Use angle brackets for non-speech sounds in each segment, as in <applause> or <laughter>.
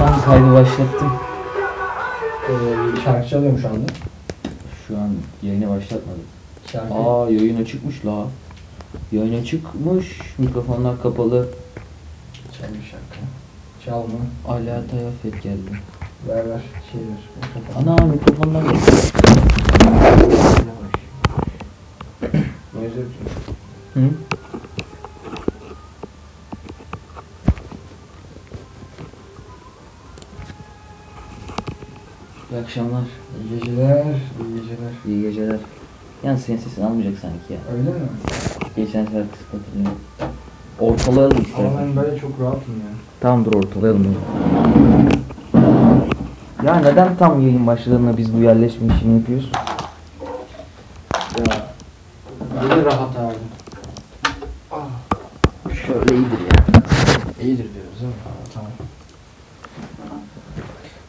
Ben kaydı başlattım. Ee, şarkı çalıyorum şu anda. Şu an yayını başlatmadım. Şarkı. Aa yayın açıkmış la. Yayın açıkmış. Mikrofonlar kapalı. Çal bir şarkı. Çalma. Ala Tayafet geldi. Ver ver. Şey ver. Mikrofon. Ana mikrofonlar geldi. Noise yapıyorsun. Hı? İyi akşamlar. İyi geceler. İyi geceler. İyi geceler. Yalnız senin sesini almayacak sanki ya. Öyle mi? Geçen sefer kısıp hatırlıyorum. Ortalayalım Ama istersen. ben böyle çok rahatım ya. Tamam dur ortalayalım bunu. Ya neden tam yayın başladığında biz bu yerleşme işini yapıyoruz? Ya. Böyle rahat abi. Ah. Şöyle iyidir ya. İyidir diyoruz değil mi? Aa, tamam.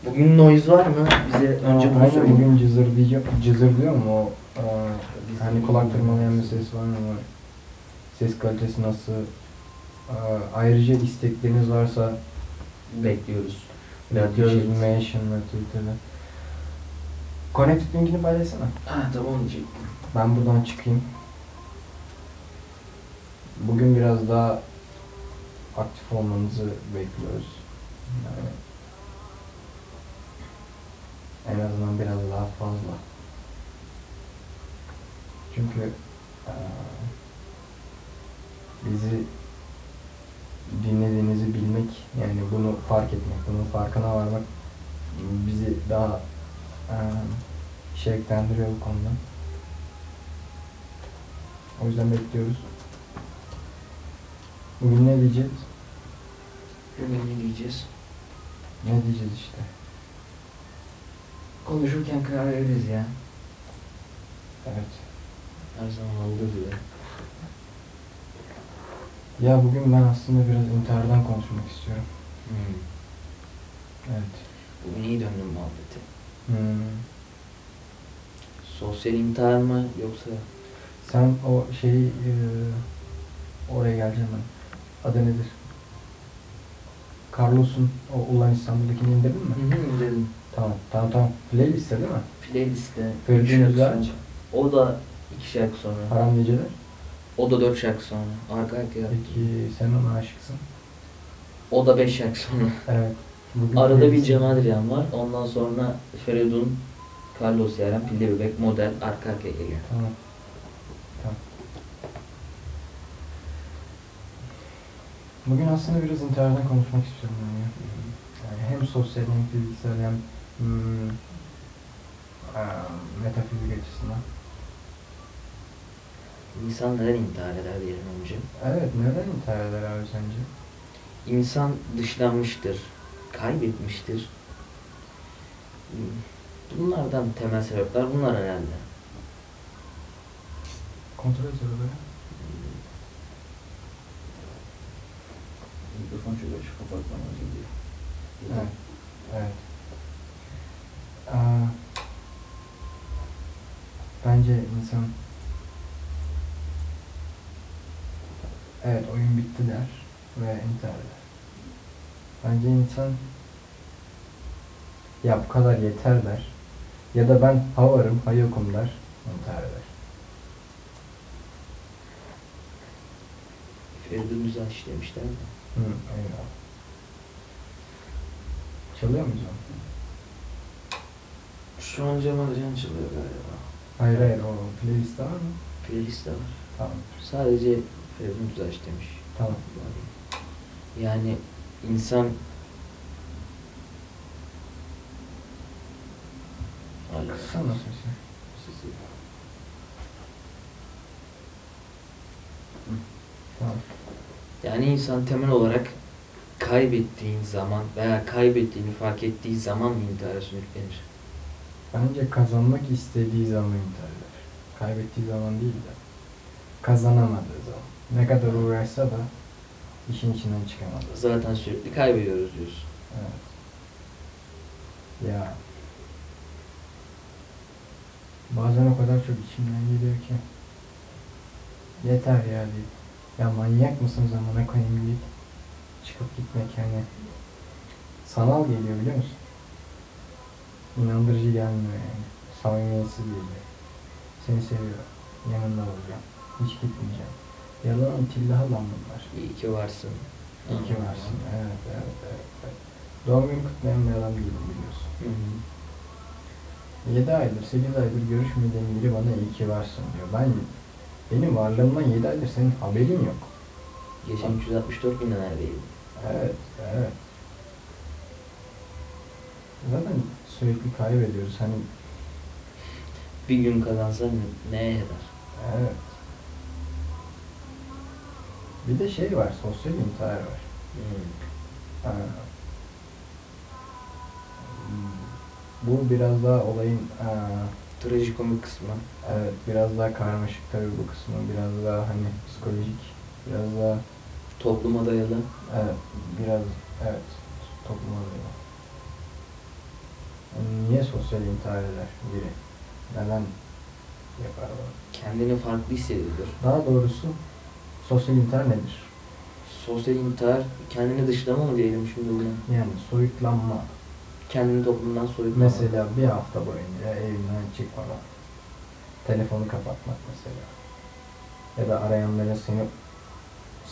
Bugün noise var mı? Bize önce bunu söyle. bugün cızır diyeceğim. Cızır diyor mu o? Aa, hani kulak tırmalayan bir ses var mı? Ses kalitesi nasıl? Aa, ayrıca istekleriniz varsa bekliyoruz. bekliyoruz Bekliyoruz. Mention ve Twitter'da. Connected linkini paylaşsana. Ha tamam diyecektim. Ben buradan çıkayım. Bugün biraz daha aktif olmanızı bekliyoruz. Yani en azından biraz daha fazla. Çünkü eee, bizi dinlediğinizi bilmek, yani bunu fark etmek, bunun farkına varmak bizi daha eee şevklendiriyor bu konuda. O yüzden bekliyoruz. Bugün ne diyeceğiz? Bugün ne diyeceğiz? Ne diyeceğiz işte. Konuşurken karar veririz ya. Evet. Her zaman olduğu gibi. Ya bugün ben aslında biraz intihardan konuşmak istiyorum. Hmm. Evet. Bugün iyi döndüm muhabbeti. Hmm. Sosyal intihar mı yoksa Sen o şeyi eee, oraya geleceğim ben. Adı nedir? Carlos'un o Ulan İstanbul'dakini indirdin mi? dedim. Tamam, tamam, tamam. Playlist'te değil mi? Playlist'te Güzel. sonra. O da iki şarkı sonra. Haram Geceler. O da dört şarkı sonra. Arka arkaya. Peki sen ona aşıksın. O da beş şarkı sonra. Evet. Bugün Arada bir Cem Adrian var. Ondan sonra Feridun, Carlos Yaren, Pilli Bebek, Model arka arkaya geliyor. Tamam. Tamam. Bugün aslında biraz intihardan konuşmak istiyorum ben ya. Yani hem sosyal hem fiziksel hem hmm, eee, metafizik açısından. İnsan neden intihar eder diyelim önce. Evet, neden intihar eder abi sence? İnsan dışlanmıştır, kaybetmiştir. Bunlardan temel sebepler bunlar herhalde. Kontrol et arabayı. Mikrofon şöyle şu kapatmam lazım diye. Evet. Evet. Bence insan evet oyun bitti der ve intihar eder. Bence insan ya bu kadar yeter der. Ya da ben ha varım ha yokum der. intihar eder. Feridun güzel işlemişler de. Hı, eyvallah. Çalıyor muyuz onu? Şu an Cem Adrian çalıyor galiba. Hayır hayır o playlistte var mı? Playlist'te var. Tamam. Sadece Feridun güzel işlemiş. Tamam. Yani insan Hala Kıssana sesi. sesi. Tamam. Yani insan temel olarak kaybettiğin zaman veya kaybettiğini fark ettiği zaman intihara sürüklenir? Bence kazanmak istediği zaman intihar eder. Kaybettiği zaman değil de kazanamadığı zaman. Ne kadar uğraşsa da işin içinden çıkamadı. Zaten sürekli kaybediyoruz diyorsun. Evet. Ya bazen o kadar çok içimden geliyor ki yeter ya deyip ya manyak mısın zamana koyayım deyip çıkıp gitmek yani sanal geliyor biliyor musun? İnandırıcı gelmiyor yani. Samimiyetsiz geliyor. Seni seviyor. Yanında olacağım. Hiç gitmeyeceğim. Yalanın tillaha lan bunlar. İyi ki varsın. İyi ki varsın. Evet, evet, evet. evet. Doğum günü kutlayan bir adam değilim biliyorsun. Hı hı. 7 aydır, 8 aydır görüşmediğim biri bana iyi ki varsın diyor. Ben, benim varlığımdan 7 aydır senin haberin yok. Geçen 364 gün neredeydi? Evet, evet. Zaten sürekli kaybediyoruz. Hani Bir gün kazansan neye eder? evet. Bir de şey var, sosyal intihar var. Hmm. Ha. Bu biraz daha olayın aa, Trajikomik kısmı. evet biraz daha karmaşık tabii bu kısmı. Biraz daha hani psikolojik, biraz daha Topluma dayalı. Evet, biraz evet topluma dayalı. Niye sosyal intihar eder biri? Neden yapar bunu? Kendini farklı hissediyordur. Daha doğrusu sosyal intihar nedir? Sosyal intihar kendini dışlama mı diyelim şimdi buna? Yani soyutlanma. Kendini toplumdan soyutlama. Mesela bir hafta boyunca evinden çıkmadan telefonu kapatmak mesela. Ya da arayanların seni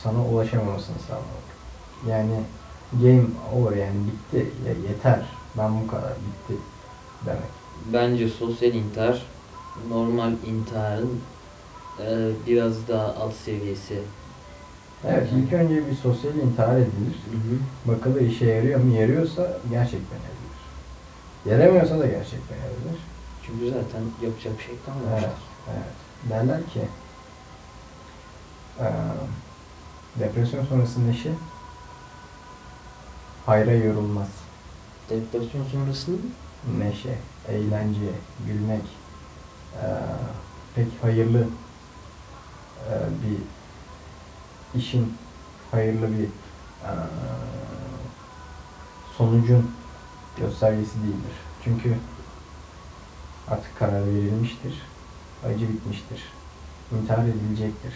sana ulaşamamasını sağlamak. Yani game over yani bitti. Ya yeter. Ben bu kadar bitti demek. Bence sosyal intihar normal intiharın e, biraz daha alt seviyesi. Evet ilk önce bir sosyal intihar edilir. Bakılır işe yarıyor mu? Yarıyorsa gerçekten edilir. Yaramıyorsa da gerçekten edilir. Çünkü zaten yapacak bir şey kalmamış. Evet, evet. Derler ki eee, depresyon sonrası neşe hayra yorulmaz. Depresyon sonrasında Neşe, eğlence, gülmek eee, pek hayırlı eee, bir işin hayırlı bir eee, sonucun göstergesi değildir. Çünkü artık karar verilmiştir. Acı bitmiştir. İntihar edilecektir.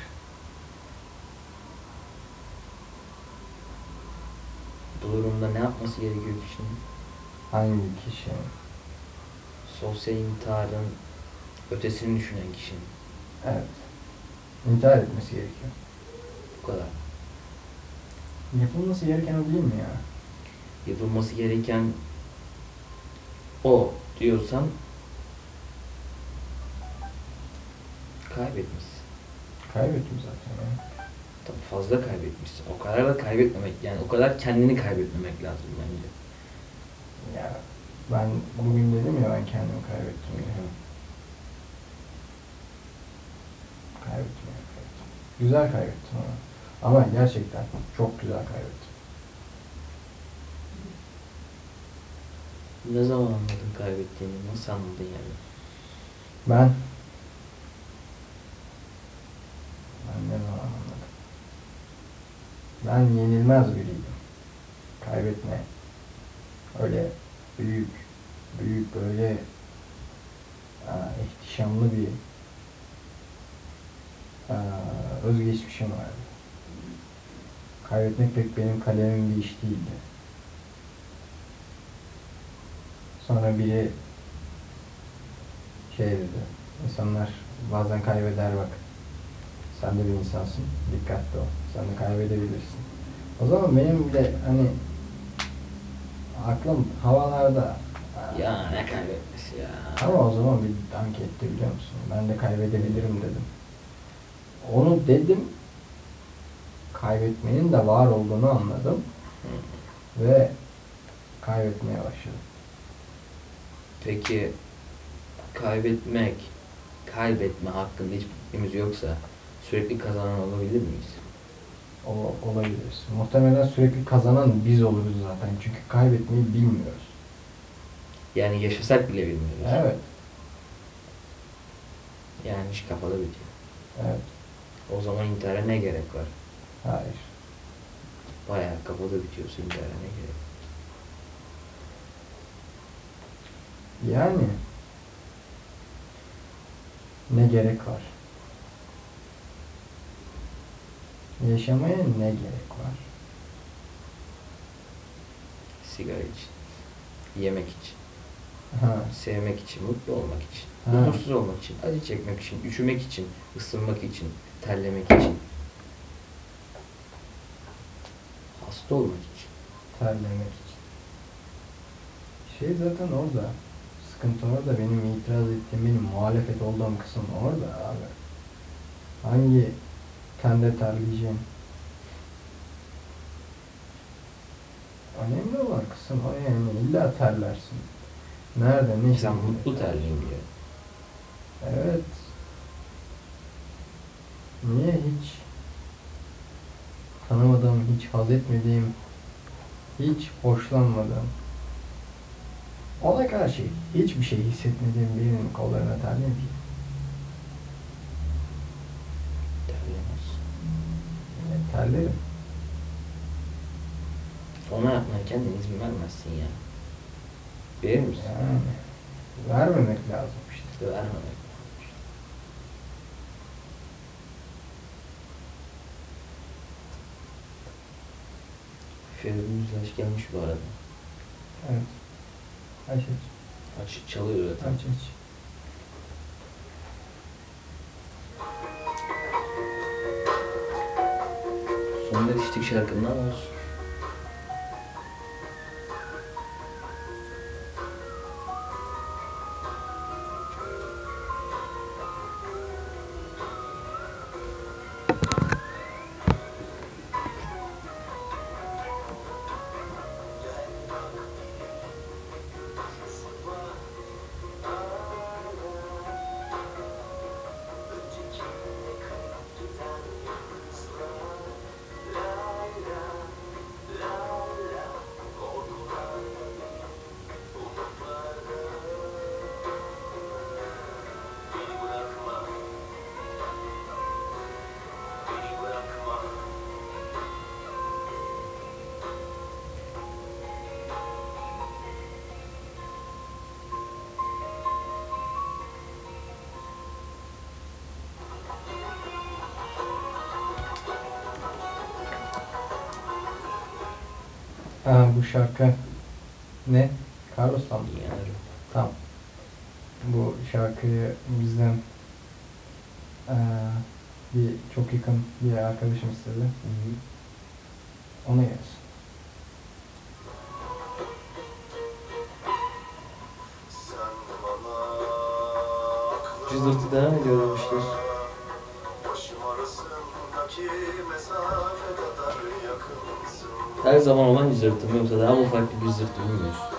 bu durumda ne yapması gerekiyor kişinin? Hangi kişi? Sosyal intiharın ötesini düşünen kişinin. Evet. İntihar etmesi gerekiyor. Bu kadar. Yapılması gereken o değil mi ya? Yapılması gereken o diyorsan kaybetmişsin. Kaybettim zaten ya. Tabii fazla kaybetmişsin. O kadar da kaybetmemek yani o kadar kendini kaybetmemek lazım bence. Ya ben bugün dedim ya ben kendimi kaybettim diye. Kaybettim ya kaybettim. Güzel kaybettim ama. Ama gerçekten çok güzel kaybettim. Ne zaman anladın kaybettiğini? Nasıl anladın yani? Ben ben ne zaman anladım? Ben yenilmez biriydim. Kaybetme. Öyle büyük, büyük böyle aa, ihtişamlı bir aa, özgeçmişim vardı. Kaybetmek pek benim kalemim bir iş değildi. Sonra biri şey dedi. İnsanlar bazen kaybeder bak. Sen de bir insansın. Dikkatli ol. Sen de kaybedebilirsin. O zaman benim bile hani aklım havalarda. Ya ne kaybetmesi ya. Ama o zaman bir dank etti biliyor musun? Ben de kaybedebilirim dedim. Onu dedim. Kaybetmenin de var olduğunu anladım. Hı. Ve kaybetmeye başladım. Peki kaybetmek, kaybetme hakkında hiçbir fikrimiz yoksa sürekli kazanan olabilir miyiz? O, olabiliriz. Muhtemelen sürekli kazanan biz oluruz zaten. Çünkü kaybetmeyi bilmiyoruz. Yani yaşasak bile bilmiyoruz. Evet. Yani iş kapalı bitiyor. Evet. O zaman intihara ne gerek var? Hayır. Bayağı kafada bitiyorsa intihara ne gerek? Yani ne gerek var? Yaşamaya ne gerek var? Sigara için. Yemek için. Ha. Sevmek için, mutlu olmak için. Ha. Huzursuz olmak için, acı çekmek için, üşümek için, ısınmak için, terlemek için. Hasta olmak için. terlemek için. Şey zaten orada. Sıkıntı orada. Benim itiraz ettiğim, benim muhalefet olduğum kısım orada abi. Hangi tende terleyeceğin? Önemli olan kısım o yani. İlla terlersin. Nerede, ne şekilde mutlu terleyeyim diyor. Evet. Niye hiç tanımadığım, hiç haz etmediğim, hiç hoşlanmadığım, ona karşı hiçbir şey hissetmediğim birinin kollarına terleyeyim ki? Terleyemez. Yani terlerim. Ona yapmaya kendin izin vermezsin ya. Verir misin? Yani vermemek lazım işte. Vermemek lazım işte. Yüzbaşı gelmiş bu arada. Evet. Aç aç. Açık çalıyor zaten. Aç aç. Sonunda içtik şarkından olsun. Ha bu şarkı ne? Carlos'tan mı? Yani Tamam. Bu şarkıyı bizden eee, bir çok yakın bir arkadaşım istedi. Ona gelsin. Cızırtı devam ediyor demişler. Her zaman olan cızırtı mı yoksa daha mı farklı bir cızırtı bilmiyoruz.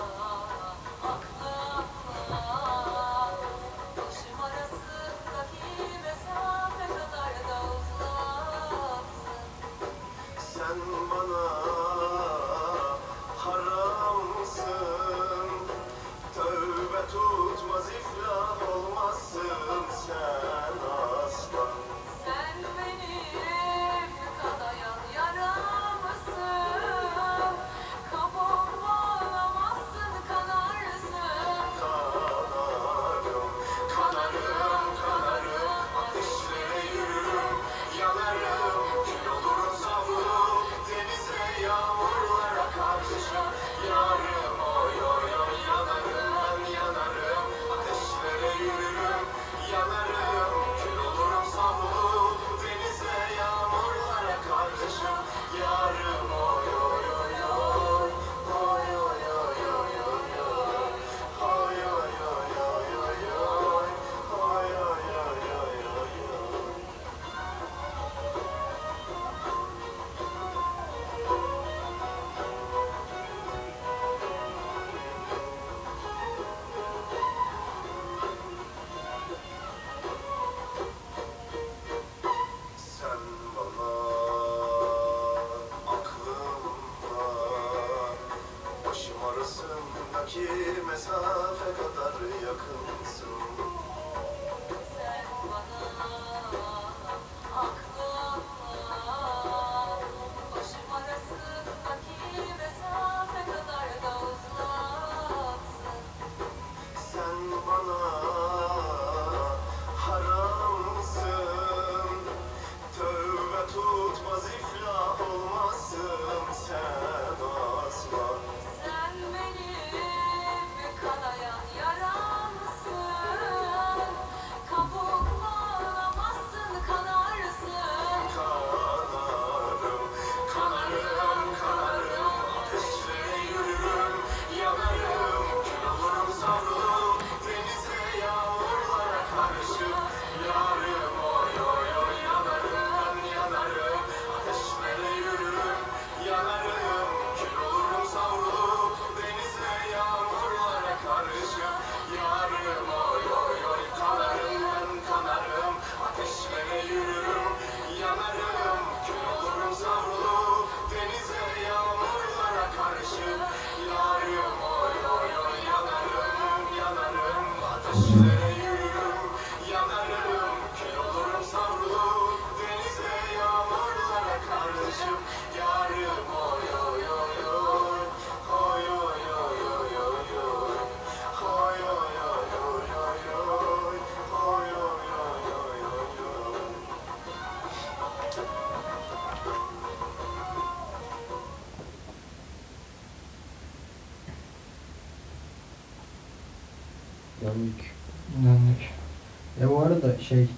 Şey eee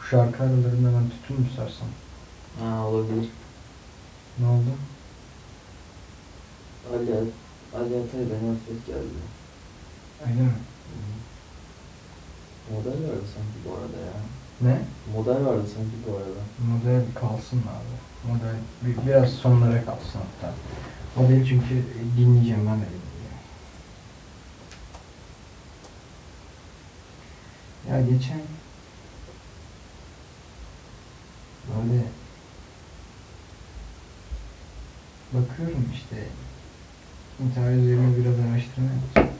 bu şarkı aralarında ben tütün mü sarsam? Ha olabilir. Ne oldu? Ali, Ali Atay'dan nefret geldi. Öyle mi? Model vardı sanki bu arada ya. Ne? Model vardı sanki bu arada. Model kalsın abi. Model bir- biraz sonlara kalsın hatta. Model çünkü dinleyeceğim ben de dinleyeceğim. Ya geçen böyle bakıyorum işte intihar üzerine biraz araştırma yaptım.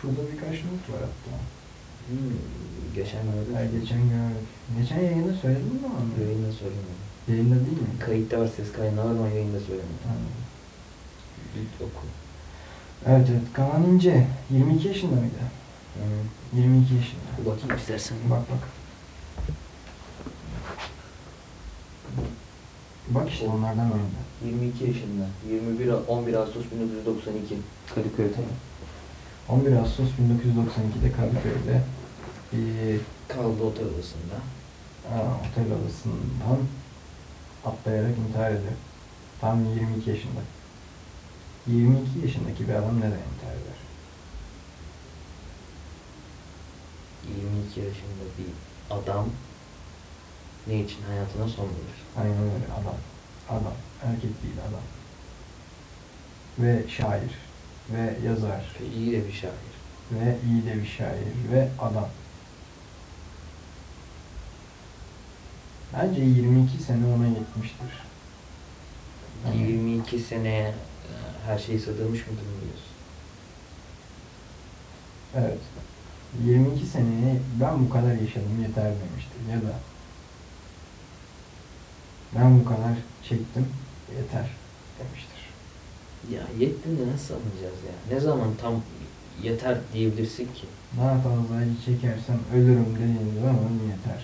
Şurada birkaç not var hatta. Hmm, geçen gördüm. Ya geçen gördük. Geçen yayında söyledin mi onu? Yayında söylemedim. Yayında değil mi? Kayıtta var ses kaynağı var ama yayında söylemedim. Tamam. Bir oku. Evet evet. Kaan İnce. 22 yaşında mıydı? Hı. 22 yaşında. Bir bakayım istersen. Bak bak. Bak işte onlardan birinde. 22 yaşında. 21 A- 11 Ağustos 1992. Kadıköy tamam. 11 Ağustos 1992'de Kadıköy'de bir Kaldı otel odasında. aa, otel odasından atlayarak intihar ediyor. Tam 22 yaşında. 22 yaşındaki bir adam neden intihar eder? 22 yaşında bir adam ne için hayatına son verir? Aynen öyle adam. Adam. Erkek değil adam. Ve şair. Ve yazar. Ve iyi de bir şair. Ve iyi de bir şair. Ve adam. Bence 22 sene ona yetmiştir. Yani 22 seneye e, her şeyi sığdırmış mıdır mı diyorsun? Evet. 22 seneye ben bu kadar yaşadım yeter demiştir. Ya da ben bu kadar çektim yeter demiştir. Ya yettin de nasıl anlayacağız ya? Ne zaman tam yeter diyebilirsin ki? Daha fazla acı çekersem ölürüm dediğin zaman yeter.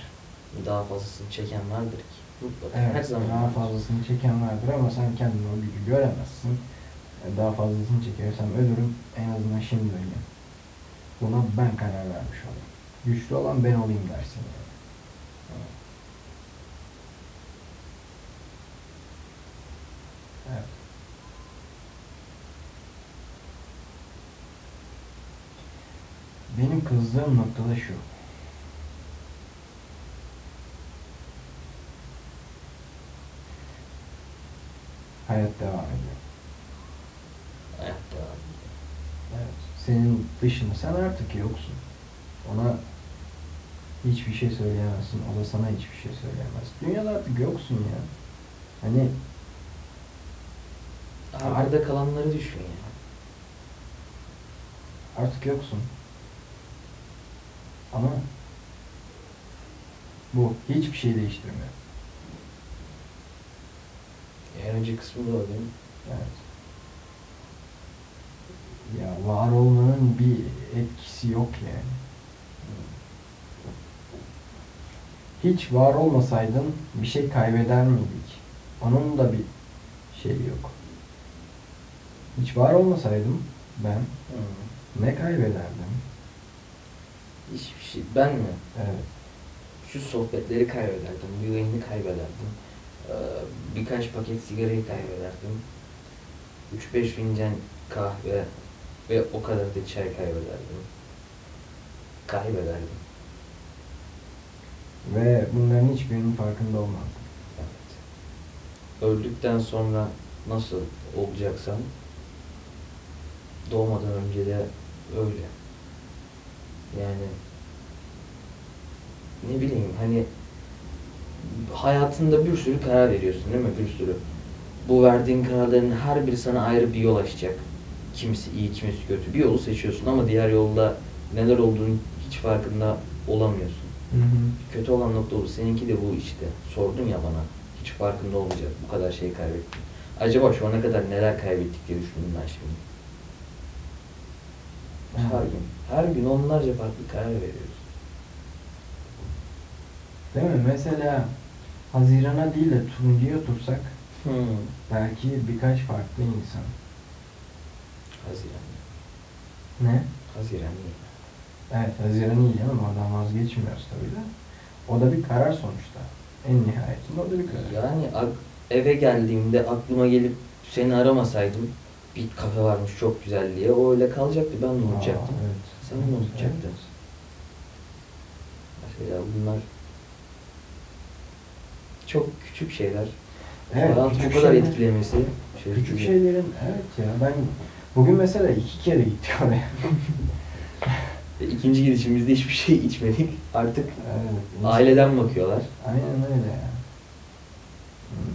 Daha fazlasını çeken vardır ki. Mutlaka Evet, her zaman daha fazlasını çeken vardır ama sen kendin o gücü göremezsin. Daha fazlasını çekersem ölürüm, en azından şimdi öleyim. Buna ben karar vermiş olayım. Güçlü olan ben olayım dersin. Evet. Benim kızdığım nokta şu. Hayat devam ediyor. Hayat devam ediyor. Senin dışında sen artık yoksun. Ona hiçbir şey söyleyemezsin. O da sana hiçbir şey söyleyemez. Dünyada artık yoksun ya. Hani Arada kalanları düşün ya. artık yoksun. Ama bu hiçbir şey değiştirmiyor. En önce kısmı da o değil mi? Evet. Ya var olmanın bir etkisi yok yani. Hiç var olmasaydın bir şey kaybeder miydik? Onun da bir şeyi yok. Hiç var olmasaydım ben ne kaybederdim? Hiçbir şey. Ben mi? Evet. Şu sohbetleri kaybederdim. Bu yayını kaybederdim. Ee, birkaç paket sigarayı kaybederdim. 3-5 fincan kahve ve o kadar da çay kaybederdim. Kaybederdim. Ve bunların hiçbirinin farkında olmazdım. Evet. Öldükten sonra nasıl olacaksam doğmadan önce de öyle. Yani ne bileyim hani hayatında bir sürü karar veriyorsun değil mi? Bir sürü. Bu verdiğin kararların her biri sana ayrı bir yol açacak. Kimisi iyi, kimisi kötü. Bir yolu seçiyorsun ama diğer yolda neler olduğunu hiç farkında olamıyorsun. Hı hı. Kötü olan nokta bu. Seninki de bu işte. Sordun ya bana. Hiç farkında olmayacak. Bu kadar şey kaybettim. Acaba şu ana kadar neler kaybettik diye düşündüm ben şimdi. Her gün. Her gün onlarca farklı karar veriyoruz. Değil mi? Mesela Haziran'a değil de turuncuya otursak Hmm. belki birkaç farklı insan. Haziran. Ne? Haziran iyi. Evet Haziran iyi canım oradan vazgeçmiyoruz tabii de. O da bir karar sonuçta. En nihayetinde o da bir karar. Yani ak- eve geldiğimde aklıma gelip seni aramasaydım bir kafe varmış çok güzel diye o öyle kalacaktı ben de unutacaktım. Aa, evet. Sen de unutacaktın. Evet. Mesela bunlar çok küçük şeyler. Evet, Hayatı küçük bu kadar şeyler- etkilemesi. şaşırtıcı. Küçük şeylerin evet ya ben bugün mesela iki kere gittik <laughs> oraya. Ve İkinci gidişimizde hiçbir şey içmedik. Artık Evet. aileden bakıyorlar. Aynen öyle ya. Hmm,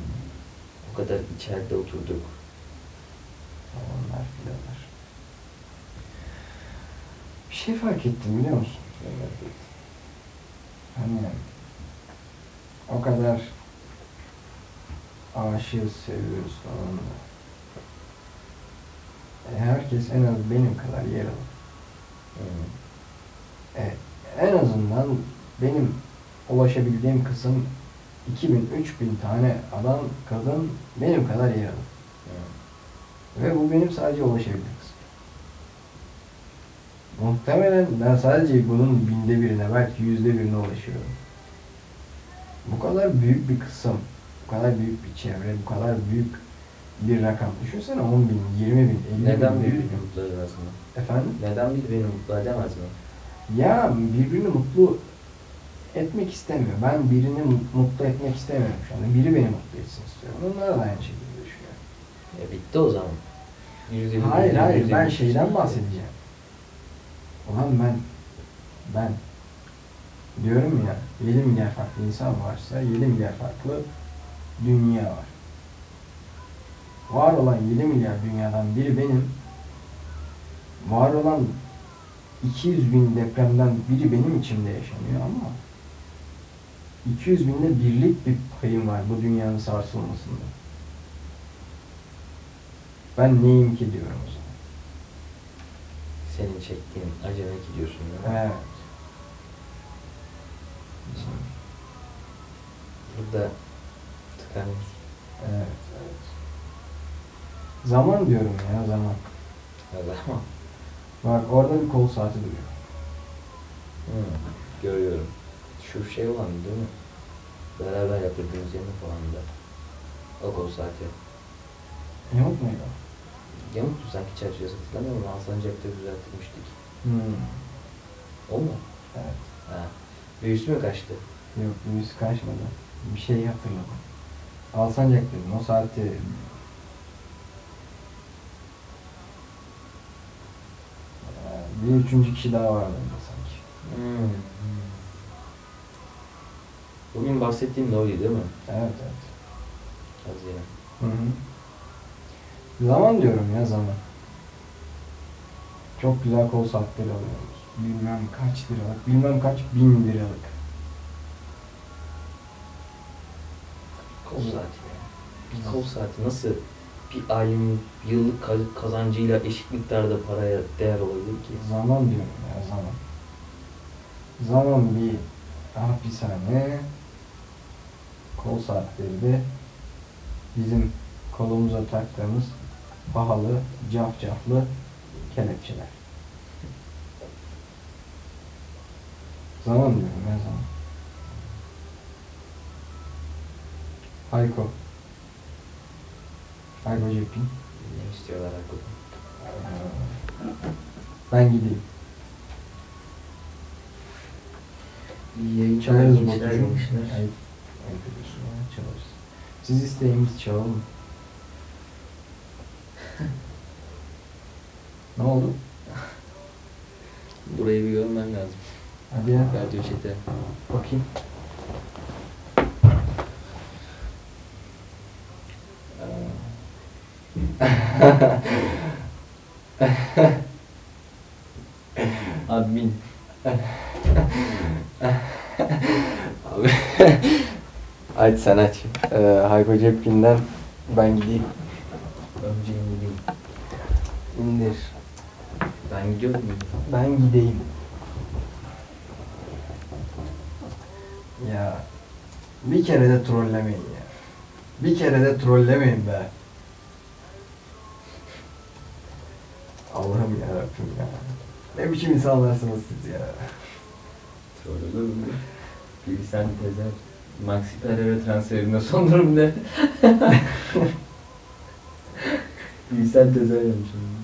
O kadar içeride oturduk. falanlar filanlar. Bir şey fark ettim biliyor musun? Hani o kadar aşığız, seviyoruz falan da. Herkes en az benim kadar yer alır. Hmm. E, en azından benim ulaşabildiğim kısım 2000-3000 tane adam, kadın benim kadar yer alır. Hmm. Ve bu benim sadece ulaşabildiğim kısım. Muhtemelen ben sadece bunun binde birine, belki yüzde birine ulaşıyorum. Bu kadar büyük bir kısım, bu kadar büyük bir çevre, bu kadar büyük bir rakam. Düşünsene 10 bin, 20 bin, 50 Neden bin. birbirini mutlu edemez mi? Efendim? Neden birbirini mutlu edemez mi? Ya birbirini mutlu etmek istemiyor. Ben birini mut- mutlu etmek istemiyorum şu anda. Biri beni mutlu etsin istiyorum. Onlar da aynı şekilde düşünüyor. E bitti o zaman. Yüzde Hayır yüzde hayır bir, ben yüzde şeyden bahsedeceğim. Ulan ben ben diyorum ya 7 milyar farklı insan varsa 7 milyar farklı dünya var. Var olan 7 milyar dünyadan biri benim. Var olan 200 bin depremden biri benim içimde yaşanıyor ama 200 binde birlik bir payım var bu dünyanın sarsılmasında. Ben neyim ki diyorum o zaman. Senin çektiğin acına gidiyorsun. değil mi? Evet. Burada tıkanıyorsun. Evet, evet. Zaman diyorum ya zaman. Evet ama. Bak orada bir kol saati duruyor. Hmm, görüyorum. Şu şey olan değil mi? Beraber yaptırdığımız yemek falan da. O kol saati. Yamuk muydu? Yamuktu sanki çerçevesi hatırlamıyor musun? Alsancak'ta düzeltmiştik. Hmm. O mu? Evet. Ha. Büyüsü mü kaçtı? Yok büyüsü kaçmadı. Bir şey hatırladım. Alsancak dedim. O saati Ee, bir üçüncü kişi daha vardı orada sanki. Hmm. Bugün bahsettiğin de oydu değil mi? Evet evet. Haziran. Hı hı. Zaman diyorum ya zaman. Çok güzel kol saatleri alıyoruz. Bilmem kaç liralık, bilmem kaç bin liralık. Kol saati ya. Bir kol saati nasıl bir ayın yıllık ka- kazancıyla eşit miktarda paraya değer olabilir ki? Zaman diyorum ya zaman. Zaman bir hapishane, kol saatleri de bizim kolumuza taktığımız pahalı, cafcaflı kelepçeler. Zaman diyorum ya zaman. Hayko. Hayko Cepkin. Ne istiyorlar hakikaten? Ben gideyim. İyi yayın Çalarız gençler Batucuğum. gençler. Ayıp ediyorsun çalarız. Siz isteyin biz çalalım. ne oldu? Burayı bir görmen lazım. Hadi ya. Radyo çete. Bakayım. Admin. Abi. aç sen aç. Ee, Hayko Cepkin'den ben gideyim. Önce indireyim. İndir. Ben gidiyorum. Ben gideyim. Ya bir kere de trollemeyin ya. Bir kere de trollemeyin be. Allah'ım yarabbim ya. Ne biçim insanlarsınız siz ya. Sorulur mu? Bilsen Tezer. Maxi Pereira transferinde son durum ne? <laughs> Bilsen Tezer yapmış onu.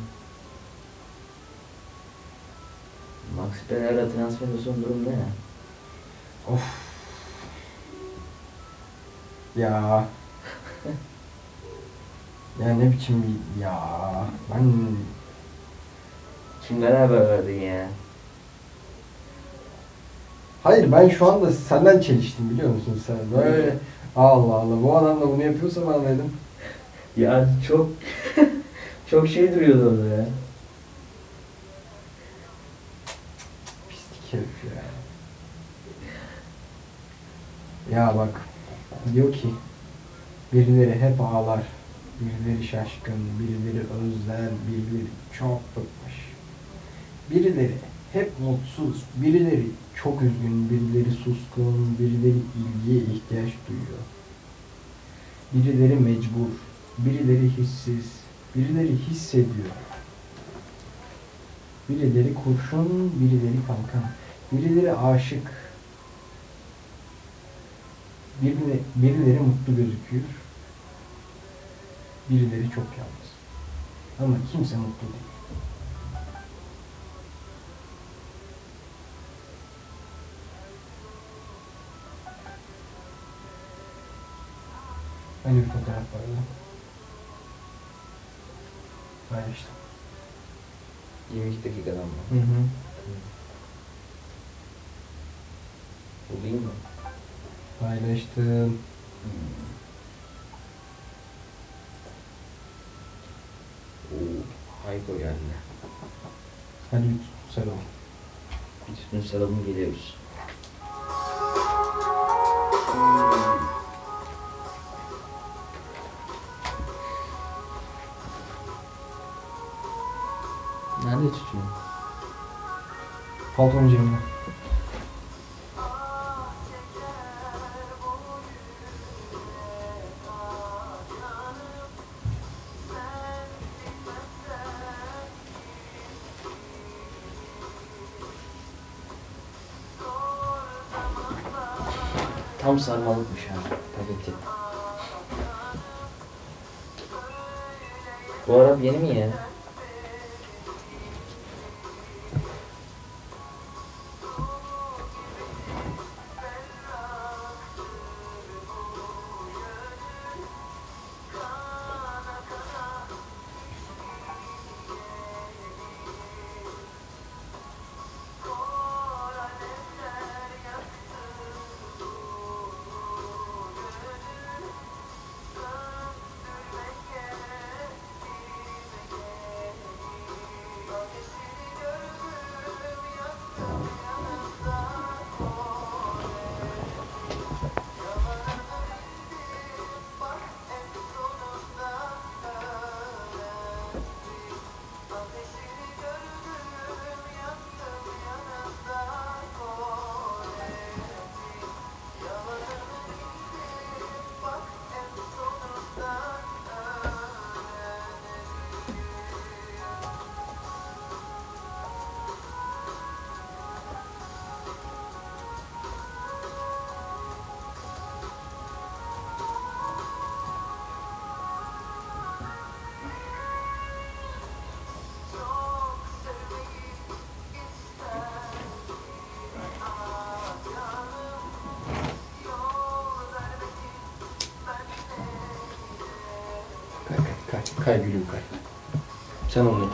Maxi Pereira transferinde son durum ne? Of. Ya. <laughs> ya ne biçim bir ya. Ben Kimlere haber verdin ya? Hayır ben şu anda senden çeliştim biliyor musun sen? Böyle Allah Allah bu adam da bunu yapıyorsa ben dedim. <laughs> Ya çok <laughs> çok şey duruyordu orada ya. Pislik herif ya. Ya bak diyor ki birileri hep ağlar. Birileri şaşkın, birileri özler, birileri çok bıkmış. Birileri hep mutsuz, birileri çok üzgün, birileri suskun, birileri ilgiye ihtiyaç duyuyor. Birileri mecbur, birileri hissiz, birileri hissediyor. Birileri kurşun, birileri kalkan, birileri aşık. Birine, birileri mutlu gözüküyor. Birileri çok yalnız. Ama kimse mutlu değil. Öyle bir fotoğraf vardı. Paylaştım. 22 dakikadan mı? Hı hı. Bulayım mı? Paylaştım. Oo, Hayko geldi. Hadi bir sarıl. Bir tütün saralım geliyoruz. Nerede tütün? Paltonun cebinde. Tam sarmalıkmış ha paketi. Bu Arap yeni mi ya?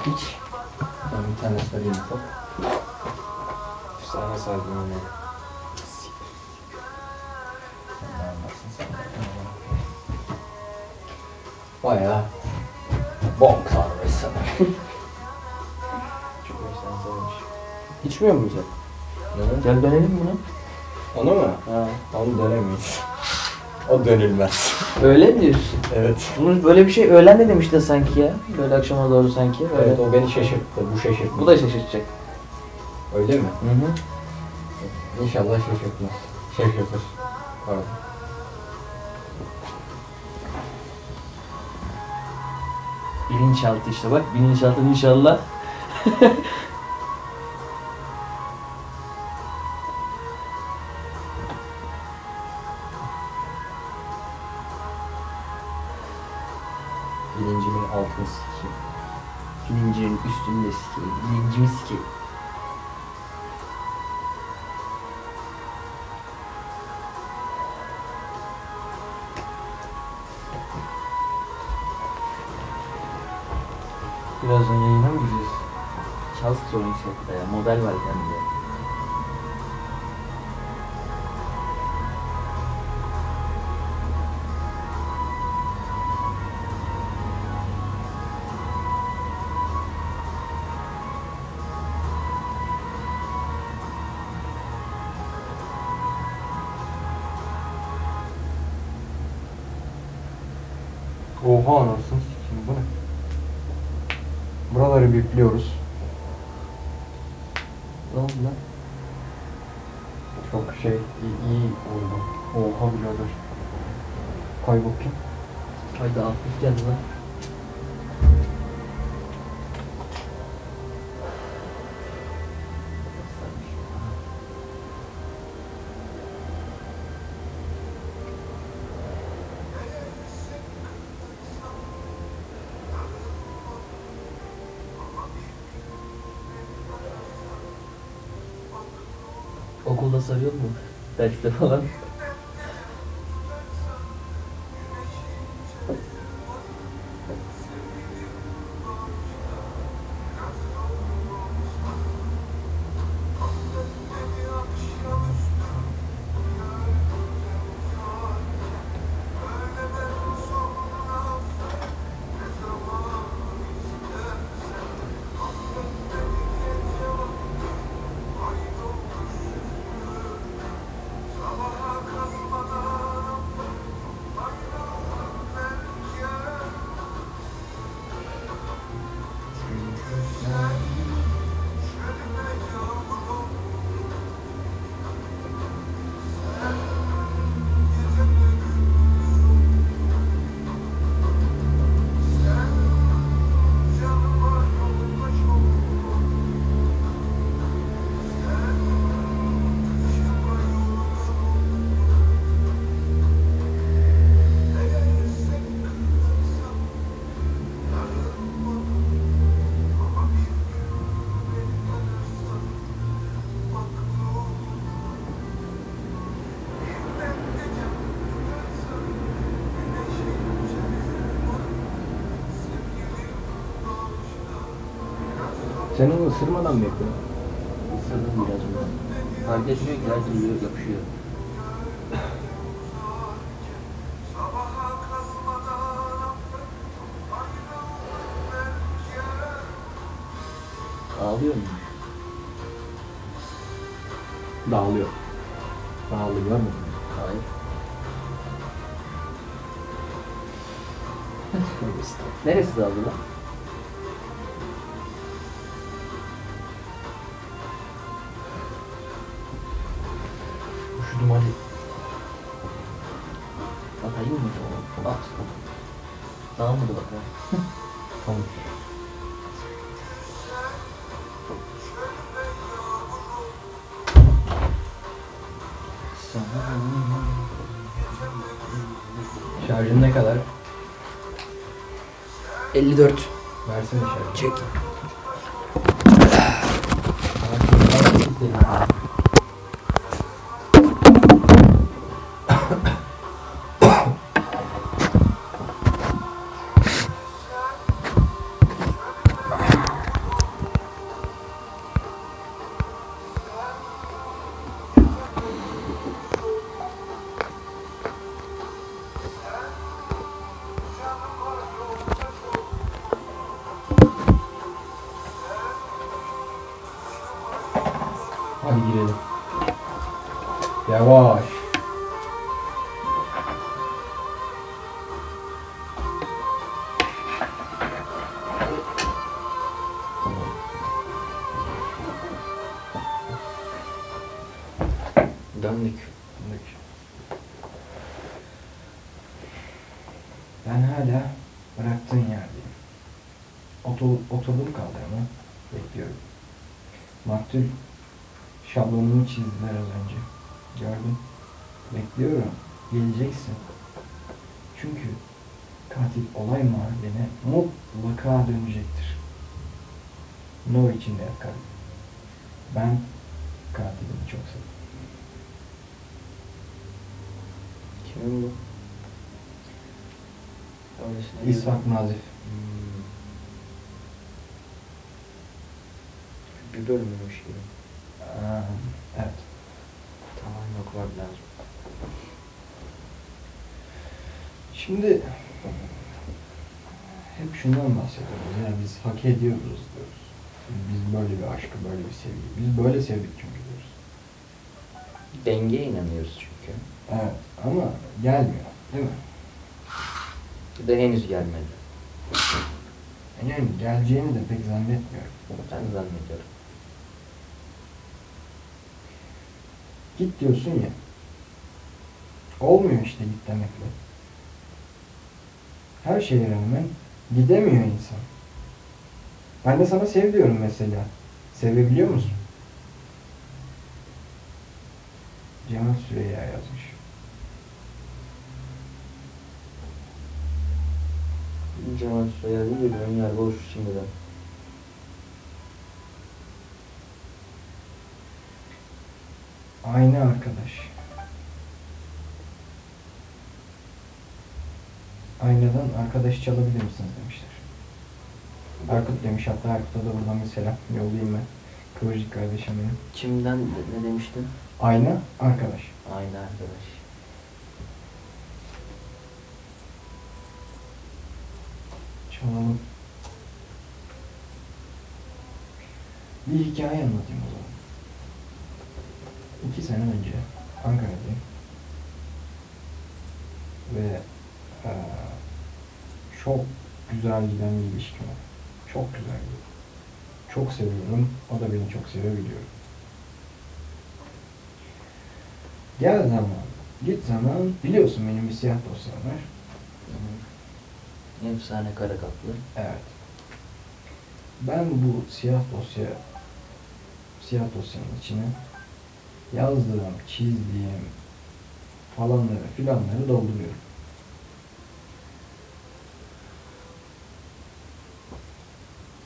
İç. Ben bir tane sarayım ufak. Sana sardım onu. Sen ne anlarsın sen? Bayağı bok sarması. <laughs> İçmiyor musun sen? Gel dönelim buna. Onu mu? Ha. Onu dönemeyiz. o dönülmez. Öyle mi diyorsun? Evet. Bunu böyle bir şey öğlen de demiştin sanki ya. Böyle akşama doğru sanki. Öyle. Evet o beni şaşırttı. Bu şaşırttı. Bu da şaşırtacak. Öyle mi? Hı hı. İnşallah şaşırtmaz. Şaşırtır. Pardon. Bilinçaltı işte bak. Bilinçaltı inşallah. <laughs> Sikeyim. Birazdan yayına mı gireceğiz? Çal sonra yüksekte ya. Model var kendine. 허언으로 Okulda sarıyor mu? Derste falan. Isırmadan mı yapıyorsun? Isırdım biraz bundan. Fark etmiyor ki her türlü yapışıyor. Ağlıyor mu? Dağılıyor. Dağılıyor mu? Hayır. Neresi dağıldı lan? 54. Bir bölümmüş gibi. Aa, evet. Tamam okumak lazım. Şimdi hep şundan bahsediyoruz. Yani biz hak ediyoruz diyoruz. Biz böyle bir aşkı, böyle bir sevgiyi. Biz böyle sevdik çünkü diyoruz. Dengeye inanıyoruz çünkü. Evet ama gelmiyor değil mi? Bir de henüz gelmedi. Yani geleceğini de pek zannetmiyorum. Ben zannediyorum. Git diyorsun ya. Olmuyor işte git demekle. Her şeye rağmen gidemiyor insan. Ben de sana sev diyorum mesela. Sevebiliyor musun? Cemal Süreyya yazmış. Cemal de ön yargı oluştu şimdiden. Aynı arkadaş. Aynadan arkadaş çalabilir misiniz demişler. Arkut demiş hatta Arkut'a da buradan bir selam yollayayım ben. Kıvırcık kardeşim benim. Kimden de- ne demiştin? Ayna arkadaş. Aynı arkadaş. Çalalım. Bir hikaye anlatayım o zaman. İki sene önce Ankara'dayım. Ve eee, çok güzel giden bir ilişkim var. Çok güzel gidiyor. Çok seviyorum. O da beni çok sevebiliyor. Gel zaman, git zaman. Biliyorsun benim bir siyah dosyam var. Efsane kara kaplı. Evet. Ben bu siyah dosya siyah dosyanın içine yazdığım, çizdiğim falanları filanları dolduruyorum.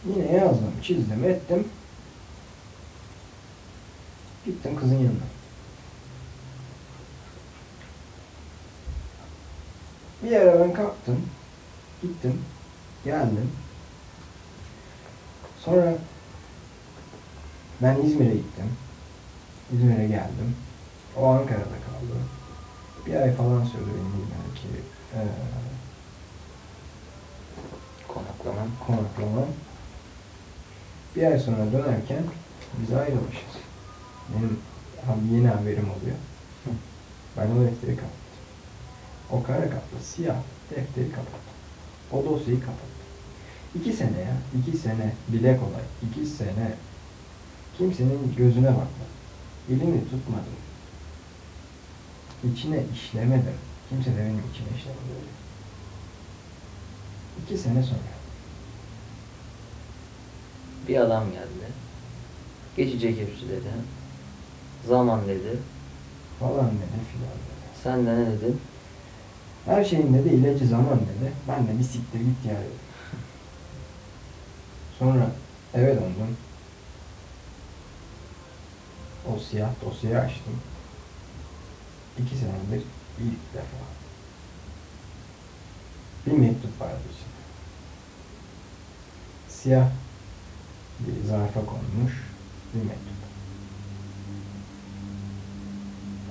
Yine yazdım, çizdim, ettim. Gittim kızın yanına. Bir ara ben kalktım. Gittim. Geldim. Sonra ben İzmir'e gittim. İzmir'e geldim. O Ankara'da kaldı. Bir ay falan sürdü benim İzmir'deki eee Konaklama. konaklamam. Bir ay sonra dönerken biz ayrılmışız. Benim ha- yeni haberim oluyor. Hı. Ben o defteri kapattım. O kara kaplı siyah defteri kapattım. O dosyayı kapattım. İki sene ya. iki sene dile kolay. İki sene kimsenin gözüne bakmadım. Elini tutmadım. İçine işlemedim. Kimse de benim içime işlemedi öyle. İki sene sonra Bir adam geldi. Geçecek hepsi dedi. Zaman dedi. falan dedi filan dedi. Sen de ne dedin? Her şeyin dedi ilacı zaman dedi. Ben de bir siktir git ya dedim. <laughs> Sonra eve döndüm. O siyah dosyayı açtım. İki senedir ilk defa. Bir mektup vardı içinde. Siyah bir zarfa konmuş bir mektup.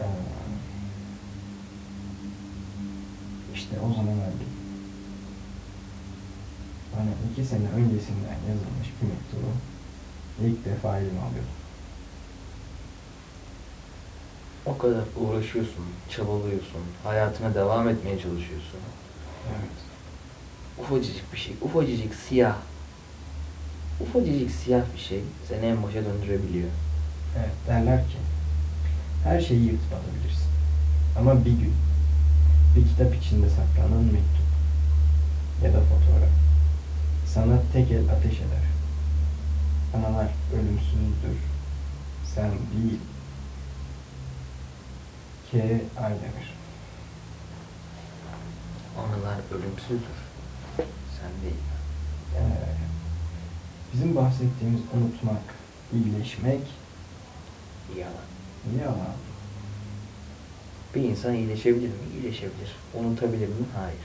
Ee, işte o zaman öldüm. Bana iki sene öncesinden yazılmış bir mektubu ilk defa elime alıyordum. O kadar uğraşıyorsun, çabalıyorsun, hayatına devam etmeye çalışıyorsun. Evet. Ufacıcık bir şey, ufacıcık siyah. Ufacıcık siyah bir şey seni en başa döndürebiliyor. Evet derler ki her şeyi yırtıp atabilirsin. Ama bir gün bir kitap içinde saklanan mektup ya da fotoğraf sana tek el ateş eder. Analar ölümsüzdür. Sen değil. K. Aydemir. Anılar ölümsüzdür. Sen değil. Ee, bizim bahsettiğimiz unutmak, iyileşmek Yalan. yalan. Bir insan iyileşebilir mi? İyileşebilir. Unutabilir mi? Hayır.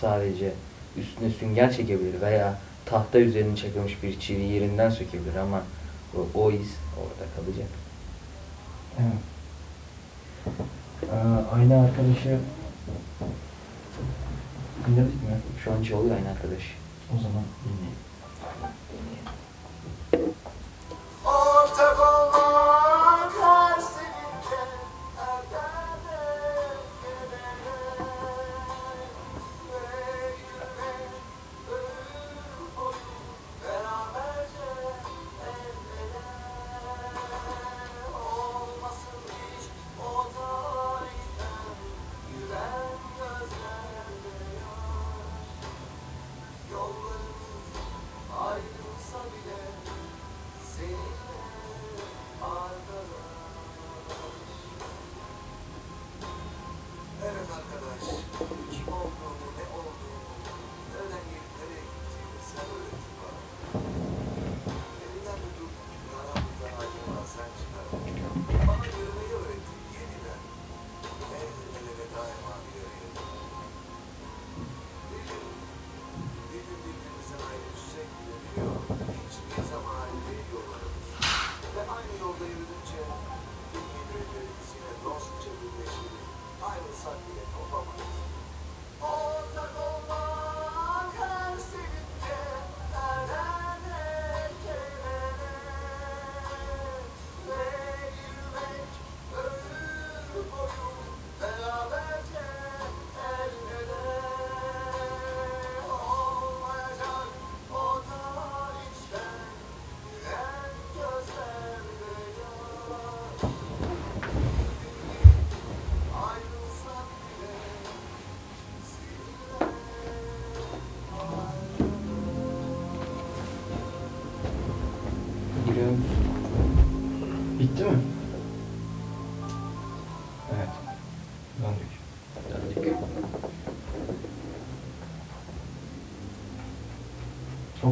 Sadece üstüne sünger çekebilir veya tahta üzerine çakılmış bir çivi yerinden sökebilir ama o, o iz orada kalacak. Evet. Ee, aynı arkadaşı dinledik mi? Şu an çalıyor aynı arkadaş. O zaman dinleyelim.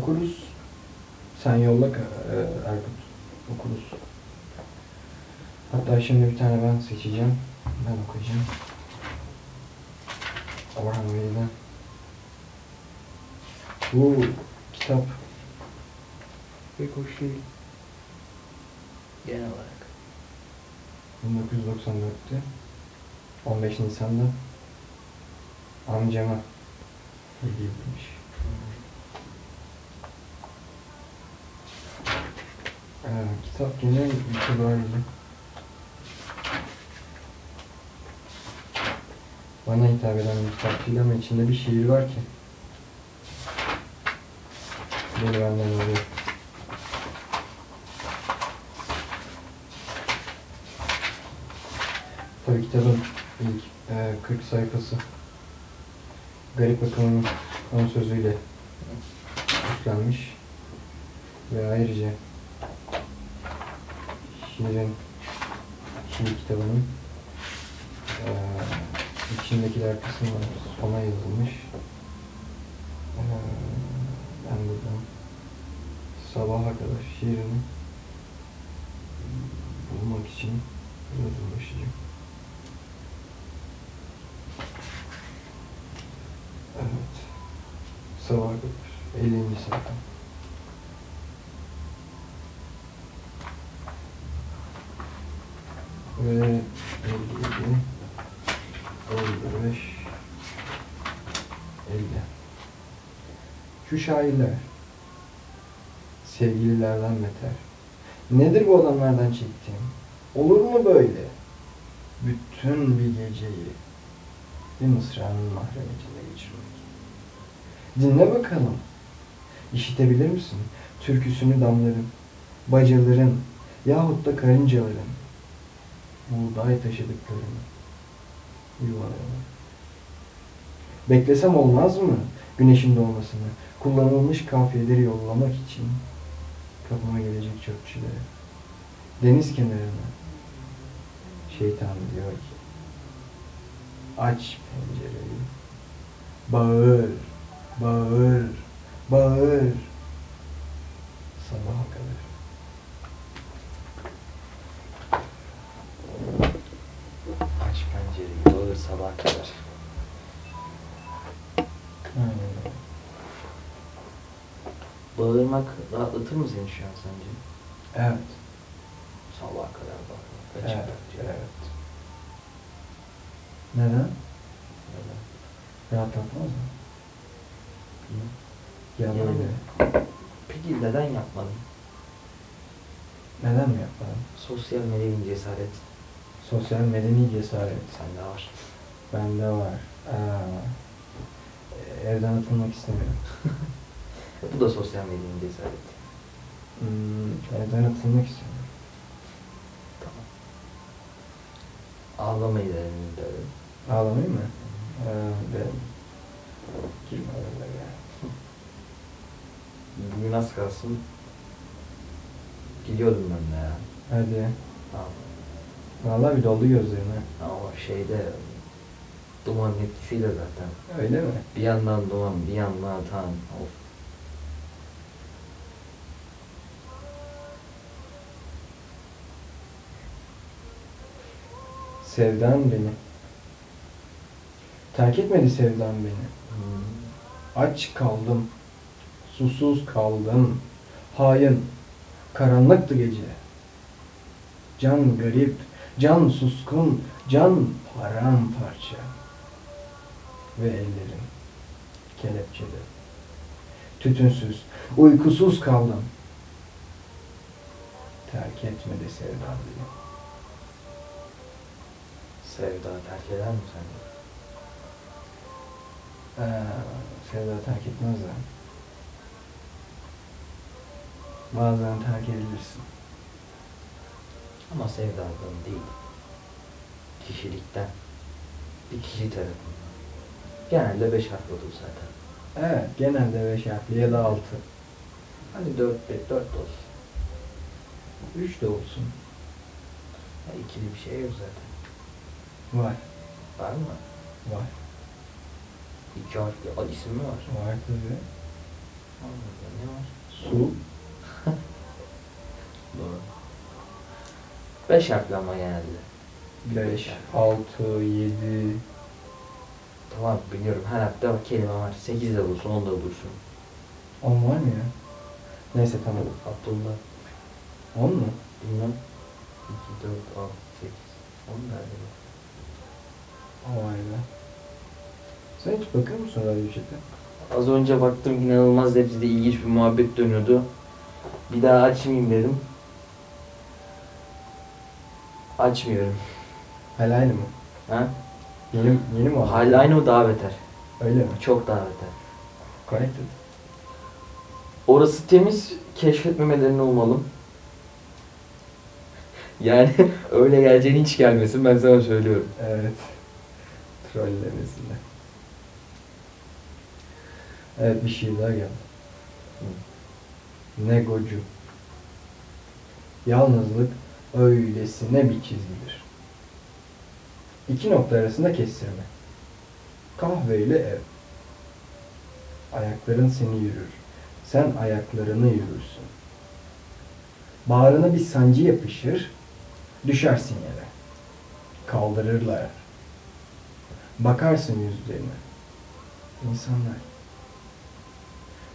Okuruz. Sen yolla e, Erkut. Okuruz. Hatta şimdi bir tane ben seçeceğim. Ben okuyacağım. Orhan Veli'den. Bu kitap Pek hoş değil. Genel olarak. 1994'te 15 Nisan'da amcama hediye edilmiş. Kitap genel itibariyle bana hitap eden bir kitap ama içinde bir şiir var ki. Beni benden alıyor. Tabii kitabın ilk e, 40 sayfası. Garip akımının ön sözüyle süslenmiş ve ayrıca şiirin şiir kitabının e, içindekiler kısmı sona yazılmış. E, ben buradan sabaha kadar şiirini bulmak için biraz uğraşacağım. Evet. Sabaha kadar. 50. sayfa. Ve 57, 55, 50. Şairler sevgililerden beter. Nedir bu adamlardan çektiğim? Olur mu böyle? bütün bir geceyi bir mısranın mahremiyetinde geçirmek. Dinle bakalım. İşitebilir misin? Türküsünü damların, bacaların yahut da karıncaların buğday taşıdıklarını, yuvalarını. Beklesem olmaz mı güneşin doğmasını, kullanılmış kafiyeleri yollamak için kapıma gelecek çöpçülere, deniz kenarına. Şeytan diyor ki, aç pencereyi, bağır, bağır, bağır, sabaha kadar. Aç pencereyi bağır sabaha kadar. Bağırmak rahatlatır mı seni şu an sence? Evet, Sabaha kadar bağırmak. Evet, evet. Neden? Neden? Rahatlatmaz mı? Bilmem. Ya Yani- böyle. Peki neden yapmadın? Neden mi yapmadın? Sosyal medyanın cesaret Sosyal medeni cesaret. sende var. Bende var. Aa, evden atılmak istemiyorum. <laughs> Bu da sosyal medyanın cesareti. Hmm, evden atılmak istemiyorum. Tamam. Ağlamayı denedim dedim. Ağlamayı mı? Ee, ben girme oralara. Bugün az kalsın gidiyordum ben de ya. Hadi. Tamam. Vallahi bir doldu gözlerine. Ama şeyde dumanın etkisiyle zaten. Öyle mi? Bir yandan duman, bir yandan atan. Of. Sevdan beni. Terk etmedi sevdan beni. Aç kaldım. Susuz kaldım. Hain. Karanlıktı gece. Can garip, can suskun, can paramparça. Ve ellerim kelepçeli. Tütünsüz, uykusuz kaldım. Terk etmedi sevdan beni. Sevda terk eder mi seni? Ee, sevda terk etmez de. Bazen terk edilirsin. Ama sevdadan değil. Kişilikten. Bir kişi tarafından. Genelde beş harfli olur zaten. Evet, genelde 5 harfli ya da 6. Hadi dört, beş, dört olsun. 3 de olsun. Ya ikili bir şey yok zaten. Var, Var mı? var. İki harfli a, isim mi var? Var tabii. Anladım. Ne var? Su. <laughs> Doğru. Beş harfli ama genelde. 5, 6, 7. Tamam biliyorum her harfte bak kelime var. Sekiz de bulsun, on da bulsun. 10 var mı ya? Neyse tamam. Abdullah. 10 mu? Bilmem. 2, 4, 6, 8. 10 nerede? Vay be. Sen hiç bakıyor musun radyo chat'e? Az önce baktım inanılmaz derecede ilginç bir muhabbet dönüyordu. Bir daha açmayayım dedim. Açmıyorum. Hala aynı mı? Ha? Yeni, yeni mi? Hala aynı o daha beter. Öyle mi? Çok daha beter. Connected. Orası temiz, keşfetmemelerine umalım. Yani <laughs> öyle geleceğini hiç gelmesin ben sana söylüyorum. Evet. Trollemesine. Evet bir şey daha geldi. Negocu. Yalnızlık öylesine bir çizgidir. İki nokta arasında kestirme. Kahve ile ev. Ayakların seni yürür. Sen ayaklarını yürürsün. Bağrına bir sancı yapışır, düşersin yere. Kaldırırlar. Bakarsın yüzlerine. İnsanlar.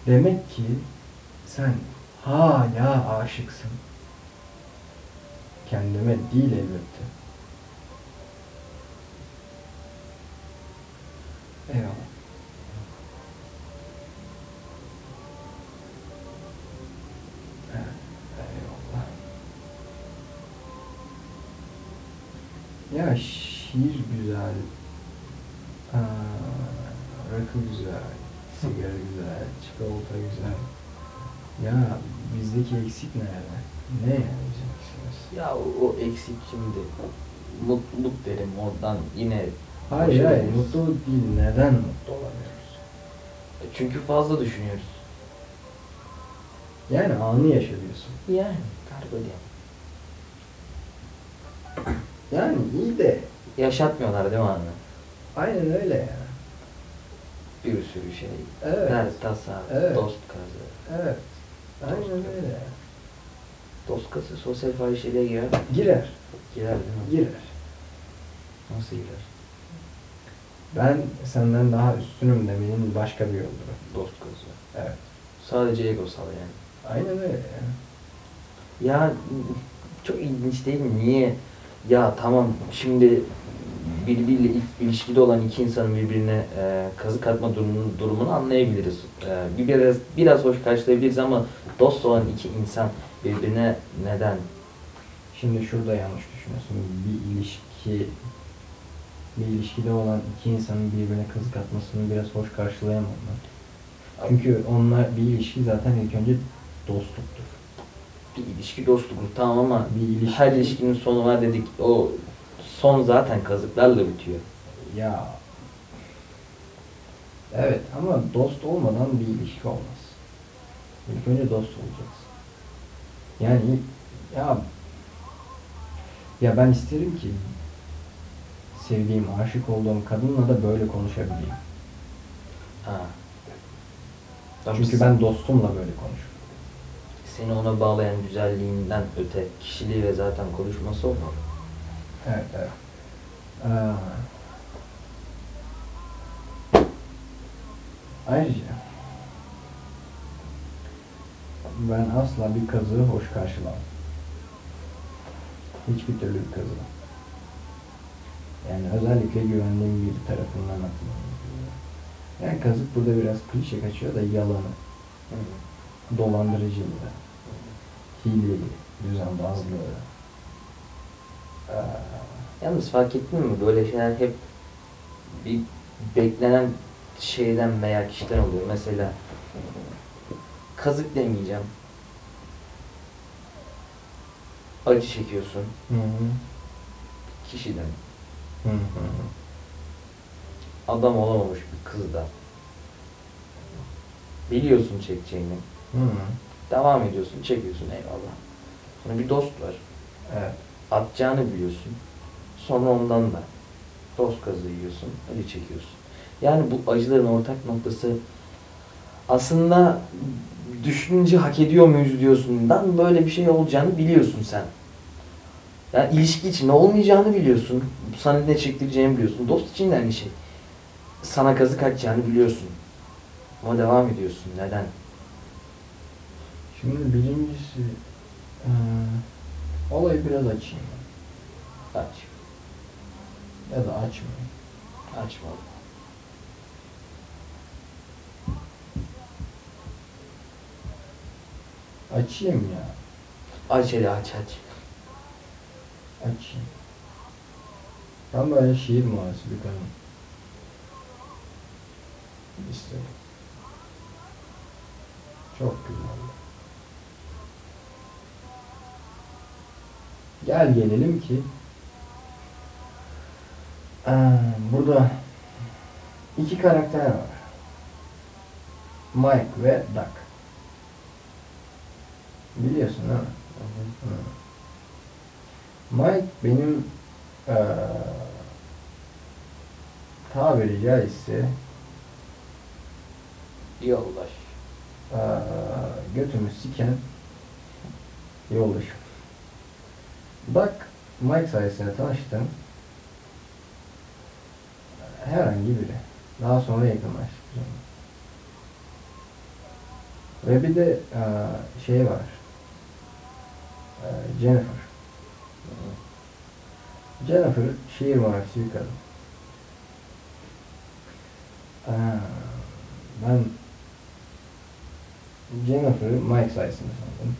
Demek ki sen hala aşıksın. Kendime değil elbette. Eyvallah. Evet, Eyvallah. Ya şiir güzel. Rakı güzel. Sigara güzel. Çikolata güzel. Ya bizdeki eksik nerede? Ne yani bizim eksiğimiz? Ya o, o eksik şimdi. Mutluluk derim oradan yine. Hayır hayır mutluluk değil. Neden mutlu olamıyoruz? Çünkü fazla düşünüyoruz. Yani anı yaşıyorsun. Yani galiba. Yani iyi de Yaşatmıyorlar değil mi anne? aynen öyle ya. Bir sürü şey. Evet. Dert, tasa, Evet. dost kazı. Evet. Aynen öyle. Dost kazı sosyal fahişeliğe girer. Girer. Girer değil mi? Girer. Nasıl girer? Ben senden daha üstünüm demenin başka bir yoldur. Dost kazı. Evet. Sadece egosal yani. Aynen öyle ya. Ya çok ilginç değil mi? Niye? Ya tamam şimdi birbiriyle ilişkide olan iki insanın birbirine e, kazık atma durumunu, durumunu anlayabiliriz. E, bir biraz biraz hoş karşılayabiliriz ama dost olan iki insan birbirine neden? Şimdi şurada yanlış düşünüyorsun. Bir ilişki bir ilişkide olan iki insanın birbirine kızık atmasını biraz hoş karşılayamam ben. Çünkü onlar bir ilişki zaten ilk önce dostluktur. Bir ilişki dostluk tamam ama Bir ilişki- her ilişkinin sonu var dedik. O son zaten kazıklarla bitiyor. Ya Evet ama dost olmadan bir ilişki olmaz. İlk önce dost olacaksın. Yani ya ya ben isterim ki sevdiğim, aşık olduğum kadınla da böyle konuşabileyim. Ha. Çünkü ben dostumla böyle konuşurum. seni ona bağlayan güzelliğinden öte kişiliği ve zaten konuşması olmalı. Evet, evet. Aa. Ayrıca ben asla bir kazığı hoş karşılamam. Hiçbir türlü bir kazığı. Yani özellikle güvendiğim bir tarafından atılıyor. Yani kazık burada biraz klişe kaçıyor da yalanı, dolandırıcılığı, hileyi, düzenbazlığı, Yalnız fark ettin mi böyle şeyler hep bir beklenen şeyden veya kişiden oluyor. Mesela kazık demeyeceğim. Acı çekiyorsun Hı hı. kişiden. Hı hı. Adam olamamış bir kızdan. Biliyorsun çekeceğini. Hı hı. Devam ediyorsun, çekiyorsun eyvallah. Sonra bir dost var. Evet. Atacağını biliyorsun. Sonra ondan da dost kazığı yiyorsun, acı çekiyorsun. Yani bu acıların ortak noktası aslında düşününce hak ediyor muyuz diyorsun. Dan böyle bir şey olacağını biliyorsun sen. Yani ilişki için ne olmayacağını biliyorsun. Sana ne çektireceğini biliyorsun. Dost için de aynı şey. Sana kazık atacağını biliyorsun. Ama devam ediyorsun. Neden? Şimdi birincisi eee, olayı biraz açayım. Aç. Ya da açmayayım. Açma. Açayım ya. Aç hele aç aç. Açayım. Tam böyle şiir muhası bir kadın. İstedim. Çok güzel. Gel gelelim ki burada iki karakter var. Mike ve Duck. Biliyorsun? Hı. Mike benim eee tabiri caizse Yoldaş. eee götümü siken yoldaşım. Bak Mike sayesinde tanıştım. Herhangi biri. Daha sonra yakınlaştık. Ve bir de eee, şey var. Eee, Jennifer. Jennifer şiir muharrifçi bir kadın. Aa, ben Jennifer'ı Mike sayesinde sandım.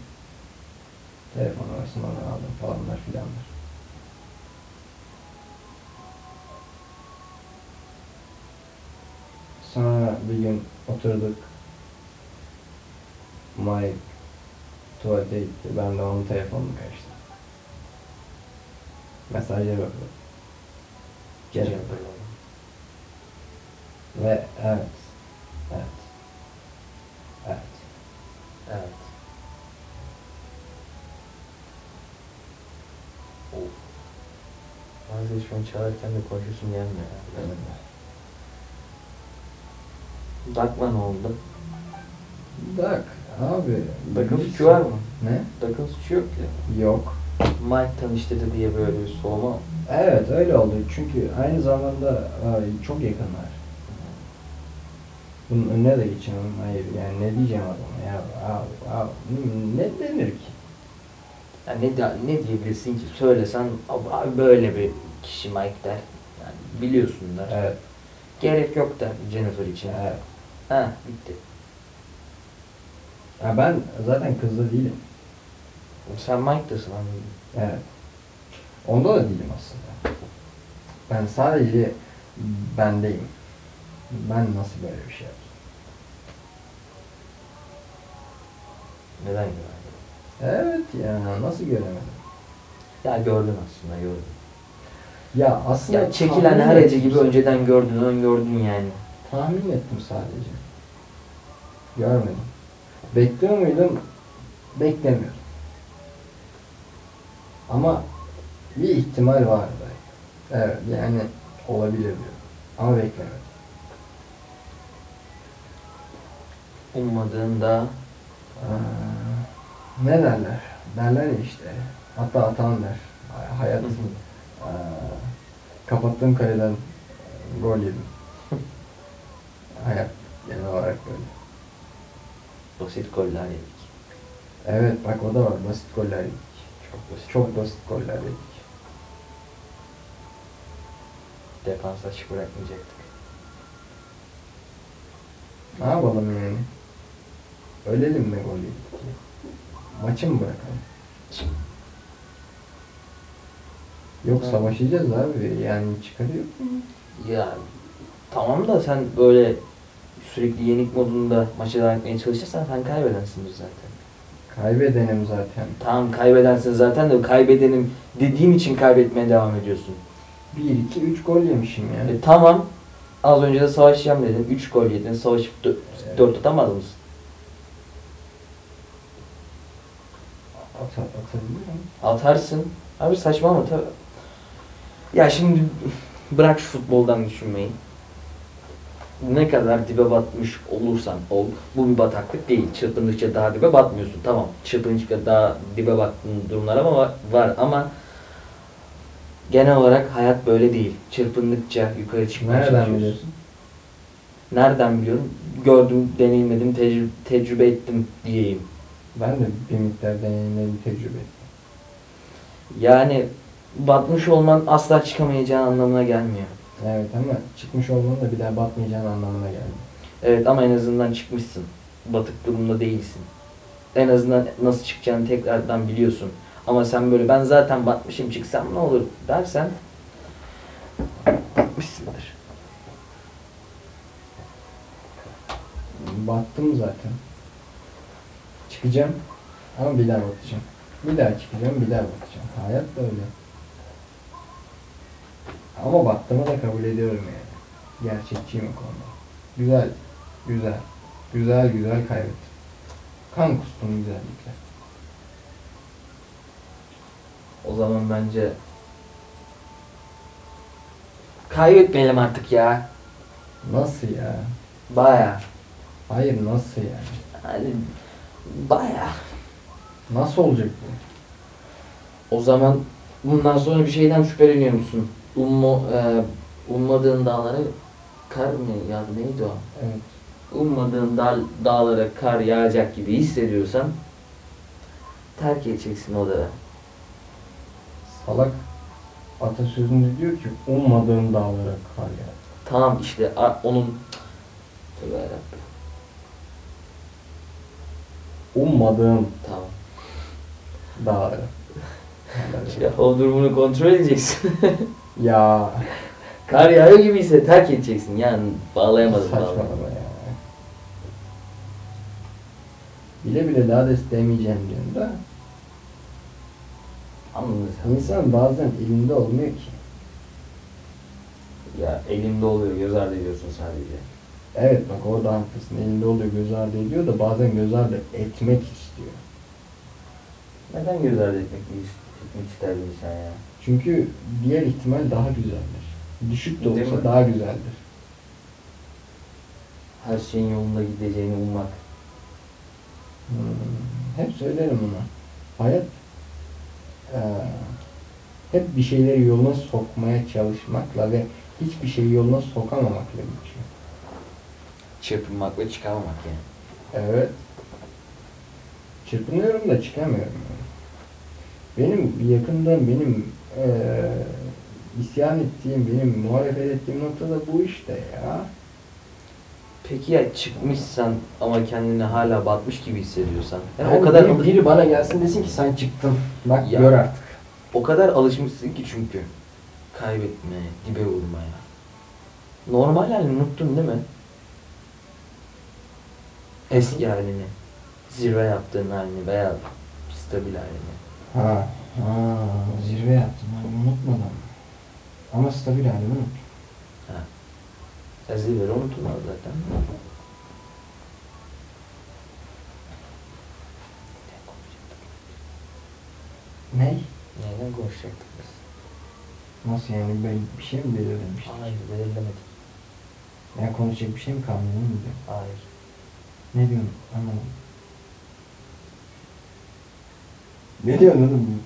Telefon arasından aldım falanlar filanlar. Sonra bir gün oturduk. Mike tuvalete gitti. Ben de onun telefonunu kaçtım. Mesajlara bakıyorum. Geri bakıyorum. Ve evet. Evet. Evet. Evet. An çalarken de konuşuyorsun gelmiyor ya. Evet. Bakma ne oldu? Bak abi. Bakın biz- suçu var mı? Ne? Bakın suçu yok ya. Yok. Mike tanıştırdı diye böyle bir soğuma. Evet öyle oldu. Çünkü aynı zamanda ay, çok yakınlar. Bunun önüne de geçemem. Hayır yani ne diyeceğim adama ya? Abi, abi, ne denir ki? Ya ne, de- ne diyebilirsin ki? Söylesen abi, abi böyle bir kişi Mike der. Yani biliyorsun der. Evet. Gerek yok der Jennifer için. evet. Ha bitti. Ya ben zaten kızda değilim. Sen Mike'dasın anladın. Evet. Onda da değilim aslında. Ben sadece bendeyim. Ben nasıl böyle bir şey yaptım? Neden güvendin? Evet ya nasıl göremedim? Ya gördün aslında gördün. Ya aslında Ya çekilen her ettim. gibi önceden gördün, ön gördün yani. Tahmin ettim sadece. Görmedim. Bekliyor muydum? Beklemiyordum. Ama bir ihtimal vardı. Evet yani olabilir diyorum. Ama beklemedim. Ummadığında Aa, ne derler? Derler ya işte. Hatta atan der. Hay- Hayat. <laughs> Aa, kapattığım kaleden gol yedim. <laughs> Hayat genel olarak böyle. basit goller yedik. Evet bak o da var. Basit goller yedik. Çok basit. Çok basit goller yedik. Defans açık bırakmayacaktık. Ne yapalım yani? Ölelim mi gol yedik? Maçı mı bırakalım? <laughs> Yok Ha. savaşacağız abi. Yani çıkarı yok mu? Ya tamam da sen böyle sürekli yenik modunda maçı devam etmeye çalışırsan sen kaybedensindir zaten. Kaybedenim zaten. Tamam kaybedensin zaten de kaybedenim dediğim için kaybetmeye devam ediyorsun. 1, 2, 3 gol yemişim yani. E, tamam. Az önce de savaşacağım dedin. 3 gol yedin. Savaşıp Evet. 4 tutamaz mısın? At, atabilir miyim? Atarsın. Abi saçmalama tabii. Ya şimdi bırak şu futboldan düşünmeyi. Ne kadar dibe batmış olursan ol, bu bir bataklık değil. Çırpındıkça daha dibe batmıyorsun. Tamam, çırpındıkça daha dibe battığın durumlar ama var ama genel olarak hayat böyle değil. Çırpındıkça yukarı çıkmaya Nereden biliyorsun? Nereden biliyorum? Gördüm, deneyimledim, tecrübe, tecrübe ettim diyeyim. Ben de bir miktar deneyimledim, tecrübe ettim. Yani batmış olman asla çıkamayacağın anlamına gelmiyor. Evet ama çıkmış olmanın da bir daha batmayacağın anlamına geldi. Evet ama en azından çıkmışsın. Batık durumda değilsin. En azından nasıl çıkacağını tekrardan biliyorsun. Ama sen böyle ben zaten batmışım çıksam ne olur dersen batmışsındır. Battım zaten. Çıkacağım ama bir daha batacağım. Bir daha çıkacağım, bir daha batacağım. Hayat da öyle. Ama battığımı da kabul ediyorum yani. Gerçekçiyim o konuda. Güzel, güzel. Güzel güzel kaybettim. Kan kustum güzellikle. O zaman bence kaybetmeyelim artık ya. Nasıl ya? Baya. Hayır nasıl yani? Hani baya. Nasıl olacak bu? O zaman bundan sonra bir şeyden şüpheleniyor musun? Ummu, e, ummadığın dağlara kar mı ya neydi o? Evet. Ummadığın dağ, dağlara kar yağacak gibi hissediyorsan terk edeceksin o dağı. Salak atasözünde diyor ki ummadığın dağlara kar yağar. Tamam işte onun Tövbe yarabbim. Ummadığın Tamam. dağlara. <laughs> Ya o durumunu kontrol edeceksin. <laughs> ya Kar yağıyor gibiyse terk edeceksin. Yani bağlayamadım Saçmalama bağlayamadım. ya. Bile bile daha da istemeyeceğim diyorsun da. Anladın sen. İnsan bazen elinde olmuyor ki. Ya elimde oluyor göz ardı ediyorsun sadece. Evet bak orada haklısın. Elinde oluyor göz ardı ediyor da bazen göz ardı etmek istiyor. Neden göz etmek, etmek ister bir insan ya? Çünkü diğer ihtimal daha güzeldir. Düşük de Değil olsa mi? daha güzeldir. Her şeyin yolunda gideceğini ummak. Hmm, Hep söylerim ona. Hayat eee, hep bir şeyleri yoluna sokmaya çalışmakla ve hiçbir şeyi yoluna sokamamakla geçiyor. Çırpınmak ve çıkamamak yani. Evet. Çırpınıyorum da çıkamıyorum. yani. Benim yakında benim eee isyan ettiğim, benim muhalefet ettiğim noktada bu işte ya. Peki ya çıkmışsan ama kendini hala batmış gibi hissediyorsan. Yani o kadar biri, biri bana gelsin desin ki sen çıktın. Bak Ya. gör artık. o kadar alışmışsın ki çünkü kaybetmeye, dibe vurmaya. Normal halini unuttun değil mi? Eski halini, zirve yaptığın halini veya stabil halini. Ha, ha zirve yaptım. Ha, unutmadım. Ama stabil halini unut. Ya zirveleri unutulmaz zaten. Ne? Neyden konuşacaktık biz? Nasıl yani ben bir şey mi belirlemiştim? Hayır, belirlemedik. Yani konuşacak bir şey mi mu diyor. Hayır. Ne diyorsun? Anlamadım. Ne diyorsun oğlum?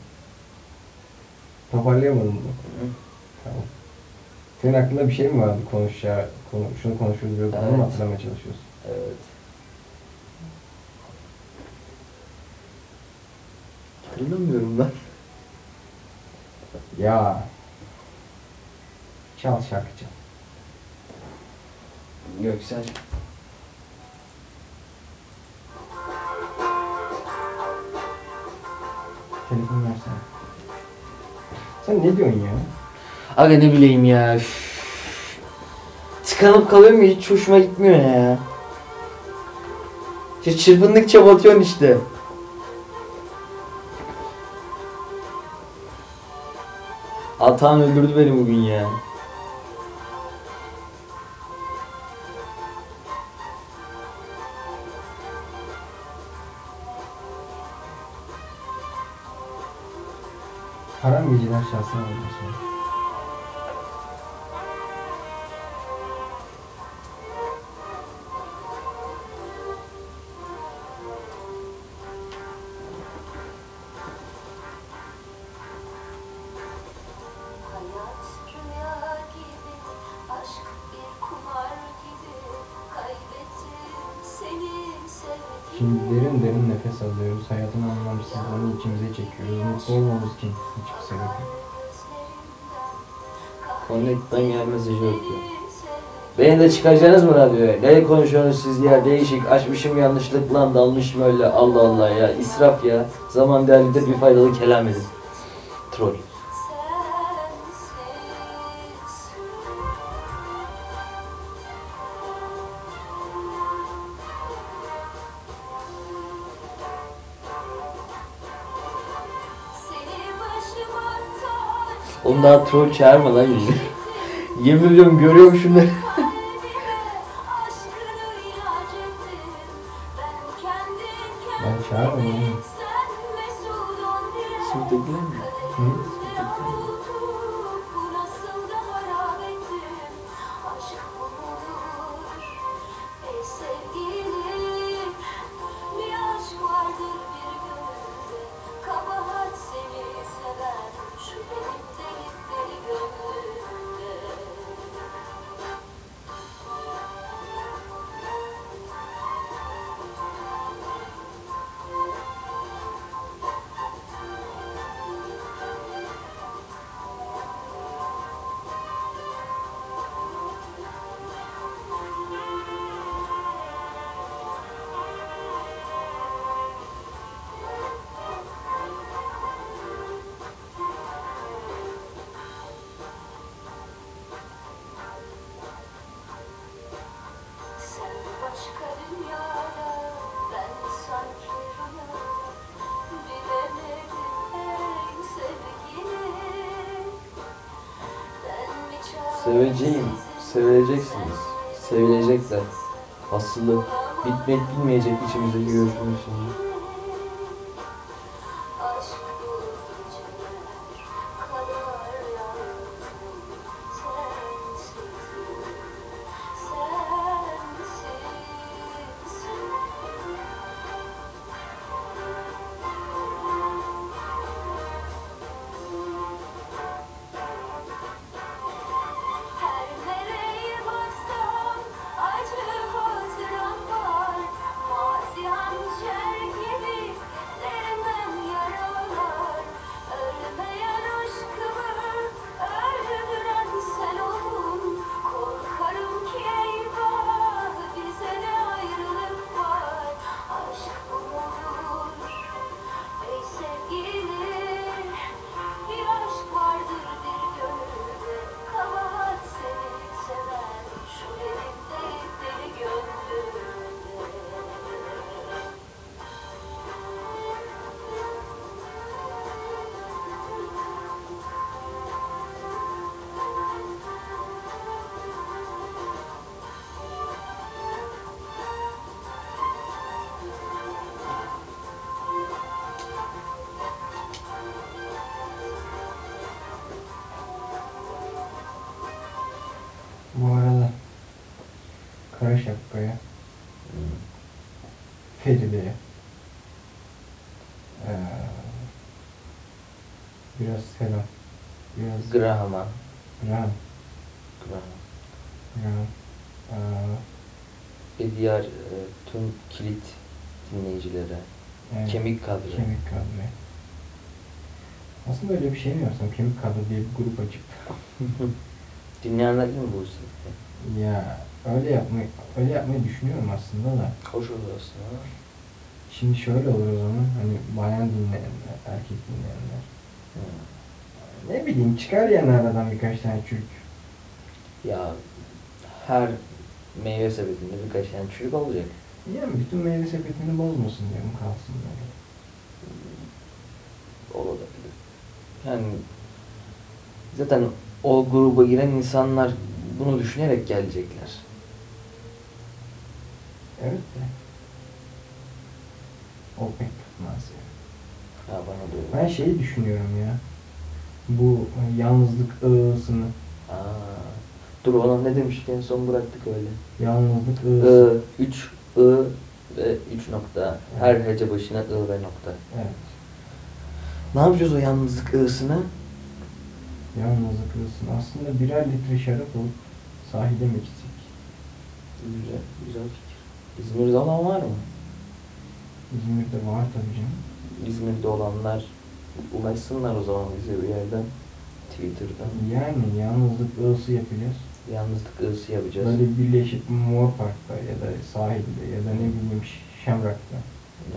Toparlayamadım mı? Hı. Tamam. Senin aklında bir şey mi vardı konuşacağı, konu, şunu konuşuyoruz diyor, onu mu Evet. hatırlamaya çalışıyorsun? Evet. Hatırlamıyorum ben. Ya. Çal şarkı çal. Göksel. Telefonu versene. Sen ne diyorsun ya? Aga ne bileyim ya. üf. Tıkanıp kalıyorum ya hiç hoşuma gitmiyor ya. İşte çırpındıkça batıyorsun işte. Atan öldürdü beni bugün ya. Haram geceler şahsına olmasın. Mutlu olmamız için hiçbir sebep yok. Connect'ten gelen mesajı okuyor. Beni de çıkaracaksınız mı radyoya? Ne konuşuyorsunuz siz ya? Değişik. Açmışım yanlışlıkla dalmışım öyle. Allah Allah ya. İsraf ya. Zaman değerlidir bir faydalı kelam edin. Troll. Daha troll çağırma lan yüzü. <laughs> Yemin ediyorum görüyorum şunları. Kara Şapka'ya, Hmm. Feride'ye eee, biraz selam. Biraz Graham'a. Graham. Graham. Graham. Eee, Ve diğer e, tüm kilit dinleyicilere. yani Kemik kadro. Kemik kadro. Aslında öyle bir şey mi yapsam? Kemik kadro diye bir grup açıp <laughs> Dinleyenler değil mi bu ya öyle yapmayı öyle yapmayı düşünüyorum aslında da. Hoş olur aslında. Şimdi şöyle olur o zaman hani bayan dinleyenler, erkek dinleyenler. Hmm. Ne bileyim çıkar yani aradan birkaç tane çocuk. Ya her meyve sepetinde birkaç tane çocuk olacak. Yani bütün meyve sepetini bozmasın diyorum kalsın böyle. Olabilir. Yani zaten o gruba giren insanlar bunu düşünerek gelecekler. Evet de. O pek tutmaz ya. Ya bana da. Ben şeyi düşünüyorum ya. Bu e, yalnızlık ığısını. Aa, dur ona ne demiştik en son bıraktık öyle. Yalnızlık I, ığısı. 3 I ve 3 nokta. Her hece başına I ve nokta. Evet. Ne yapacağız o yalnızlık I'sını? Yalnızlık ığısını. Aslında birer litre şarap alıp sahile mi gitsek? Güzel, güzel. İzmir'de olan var mı? İzmir'de var tabii canım. İzmir'de olanlar ulaşsınlar o zaman bize bir yerden. Twitter'dan. Yani yalnızlık ığısı yapacağız. Yalnızlık I'sı yapacağız. Böyle birleşip Mor Park'ta ya da sahilde ya da ne bileyim Şemrak'ta.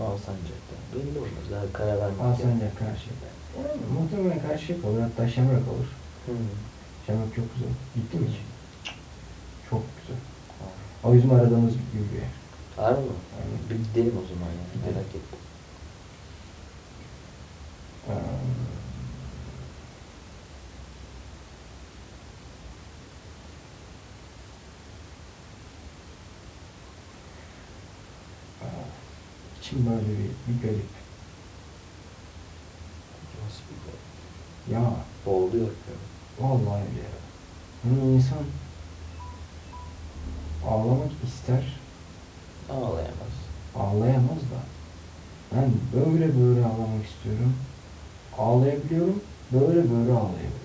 Alsancak'ta. Belli olmaz. Daha karar vermek Alsancak karşıda. Yani muhtemelen karşıya kalır. Hatta Şemrak olur. Hmm. Şemrak çok güzel. Gittin mi hiç? Çok güzel. O bizim aradığımız gibi bir yer. Harbi mi? Aynen. Bir gidelim o zaman ya. Gidelim. Merak ettim. Ee, İçim böyle bir, bir garip. Nasıl bir şey? Ya Boğuluyor. vallahi öyle ya. Hani insan ağlamak ister, Ağlayamaz. ağlayamaz da. Ben böyle böyle ağlamak istiyorum. Ağlayabiliyorum, böyle böyle ağlayabiliyorum.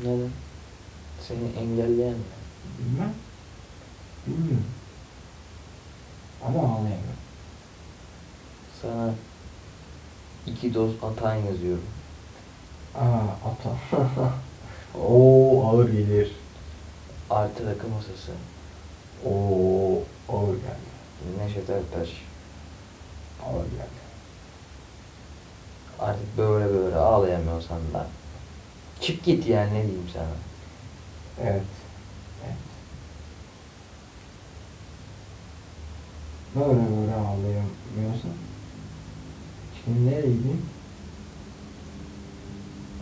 Neden? Seni engelleyen mi? Bilmem. Bilmiyorum. Ama ağlayamıyorum. Sana iki doz atan yazıyorum. Aa ata. <laughs> Oo ağır gelir. Artı rakı masası. Oo ağır geldi. Neşet Ertaş. Ağır geldi. Artık böyle böyle ağlayamıyorsan da. Çık git yani ne diyeyim sana. Evet. Evet. Böyle böyle ağlayamıyorsun. Şimdi nereye gideyim?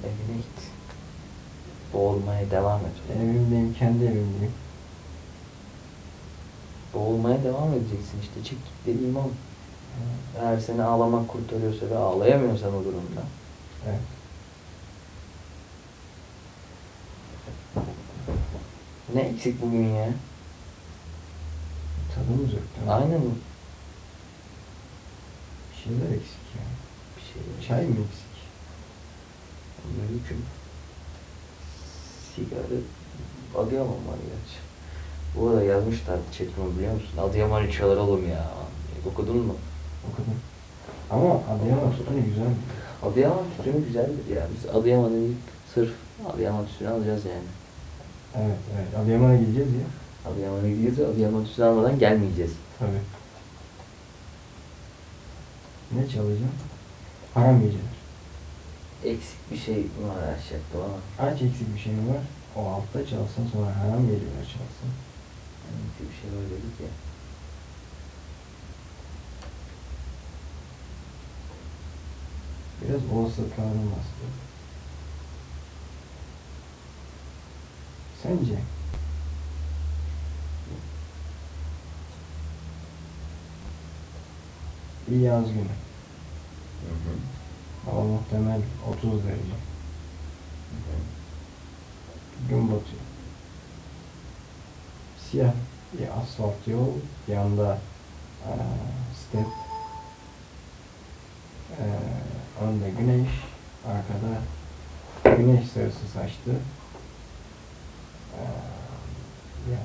Evine git. Boğulma Boğulmaya devam et. Evimdeyim, kendi evimdeyim. Boğulmaya devam edeceksin işte. Çık git dediğim o. Eğer seni ağlamak kurtarıyorsa ve ağlayamıyorsan o durumda. Evet. Ne eksik bugün ya? Tadımız yok. mi? Aynen Bir şeyler eksik ya. bir şey. Çay mı eksik? Mümkün. Sigara Adıyaman var gerçi. Bu arada yazmışlar chatime biliyor musun? Adıyaman çağıralım ya. Okudun mu? Okudum. Ama Adıyaman tutunu güzel? Adıyaman tütünü güzeldir ya. Biz Adıyaman'ı ilk sırf Adıyaman tütünü alacağız yani. Evet, evet. Adıyaman'a gideceğiz ya. Adıyaman'a gideceğiz ve Adıyaman tütünü almadan gelmeyeceğiz. Tabii. Ne çalacağım? Haram geceler. Eksik bir şey var aşağıda ama. Aç eksik bir şey var? O altta çalsın sonra haram geceler çalsın. Yani bir şey var dedik ya. Biraz olasılıklardan bahsedelim. Sence? Bir yaz günü. Hı hı. Hava muhtemel 30 derece. Gün batıyor. Siyah bir asfalt yol, yanda eee step, eee önde güneş, arkada güneş sarısı saçlı. Eee ya.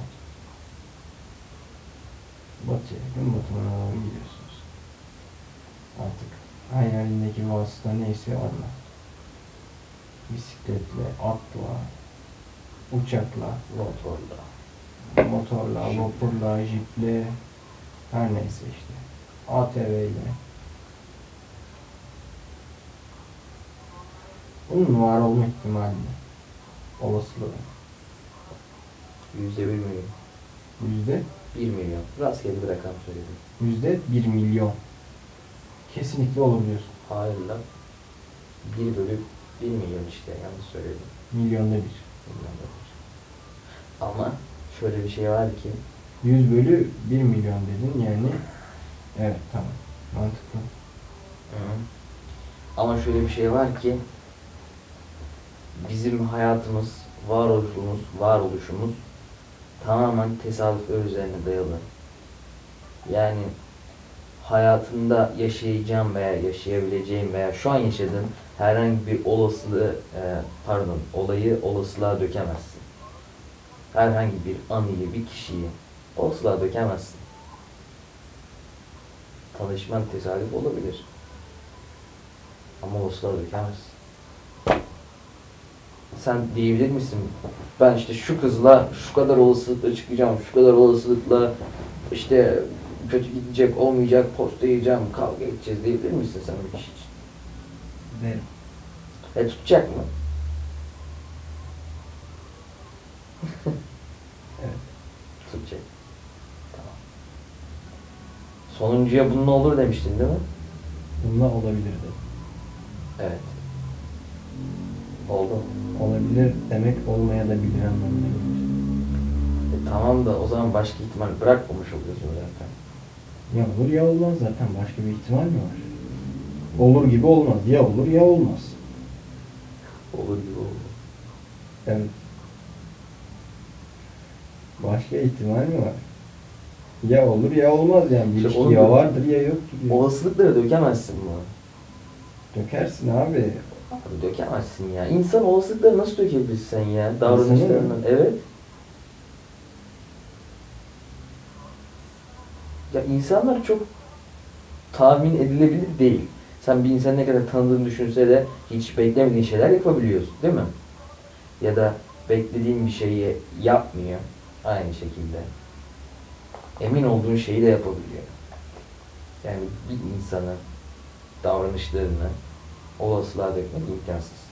Batıya, gün batımına doğru gidiyorsunuz. Artık hayalindeki vasıta neyse onunla. Bisikletle, atla, uçakla, Motorla. Motorla, vapurla, jiple, her neyse işte. ATV ile. Bunun var olma ihtimali olasılığı Yüzde bir milyon. yüzde Bir milyon. Rastgele bir rakam söyledim. yüzde bir milyon. Kesinlikle olur diyorsun. Hayır lan. Bir bölü bir milyon işte yanlış söyledim. Milyonda bir. Milyonda bir. Ama şöyle bir şey var ki 100 bölü 1 milyon dedin yani evet tamam mantıklı. Ama şöyle bir şey var ki bizim hayatımız, varoluşumuz, varoluşumuz tamamen tesadüfler üzerine dayalı. Yani hayatında yaşayacağım veya yaşayabileceğim veya şu an yaşadığın herhangi bir olasılığı, e, pardon, olayı olasılığa dökemezsin. Herhangi bir anıyı, bir kişiyi olasılığa dökemezsin. Tanışman tesadüf olabilir. Ama olasılığa dökemezsin. Sen diyebilir misin? Ben işte şu kızla şu kadar olasılıkla çıkacağım, şu kadar olasılıkla işte kötü gidecek, olmayacak, posta yiyeceğim, kavga edeceğiz diyebilir misin sen bir kişi için? Derim. E tutacak mı? <laughs> Tutacak. Tamam. Sonuncuya bununla olur demiştin değil mi? Bununla olabilirdi. Evet. Oldu? Olabilir demek olmayabilir anlamına gelir. E, tamam da o zaman başka ihtimal bırakmamış oluyorsun zaten. Ya olur ya olmaz zaten. Başka bir ihtimal mi var? Olur gibi olmaz. Ya olur ya olmaz. Olur gibi oldu. Evet. Başka ihtimal mi var? Ya olur ya olmaz yani. Bir İşte ilişki onu ya diyorum. vardır ya yoktur. Ya. Olasılıkları dökemezsin bunu. Dökersin abi. Abi dökemezsin ya. İnsan olasılıkları nasıl dökebilirsin sen ya? Davranışlarından. Evet. Ya insanlar çok tahmin edilebilir değil. Sen bir insanı ne kadar tanıdığını düşünse de hiç beklemediğin şeyler yapabiliyorsun değil mi? Ya da beklediğin bir şeyi yapmıyor aynı şekilde. Emin olduğun şeyi de yapabiliyor. Yani bir insanın davranışlarını olasılığa dökmek imkansız.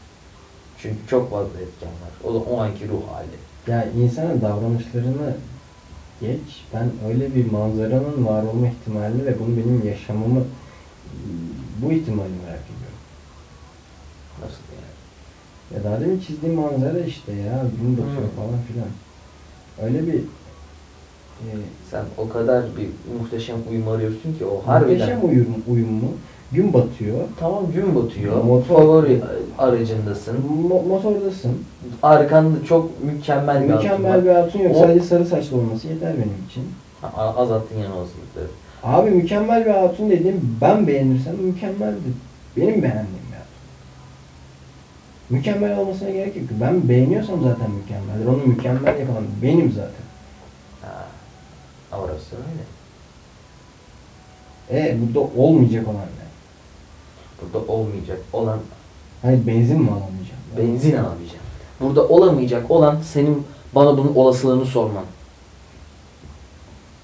Çünkü çok fazla etken var. O da o anki ruh hali. Ya insanın davranışlarını geç. Ben öyle bir manzaranın var olma ihtimalini ve bunu benim yaşamımı bu ihtimali merak ediyorum. Nasıl yani? Ya daha demin çizdiğim manzara işte ya. Gün batıyor Hı. falan filan. Öyle bir e, Sen o kadar bir muhteşem uyum arıyorsun ki o harbiden. muhteşem uyum, uyum mu? Gün batıyor. Tamam gün batıyor. Motor- Favori aracındasın. Mo- motordasın. Arkanda çok mükemmel bir Mükemmel hatun bir var. hatun yok. O- Sadece sarı saçlı olması yeter benim için. Ha, Azalttın yan olasılıkları. Abi mükemmel bir hatun dediğim ben beğenirsem mükemmeldir. Benim beğendiğim. Mükemmel olmasına gerek yok. Ben beğeniyorsam zaten mükemmeldir. Onu mükemmel yapan benim zaten. Ha. Orası öyle. E burada olmayacak olan ne? Burada olmayacak olan Hani benzin mi alamayacağım? benzin alamayacağım. Burada olamayacak olan senin bana bunun olasılığını sorman.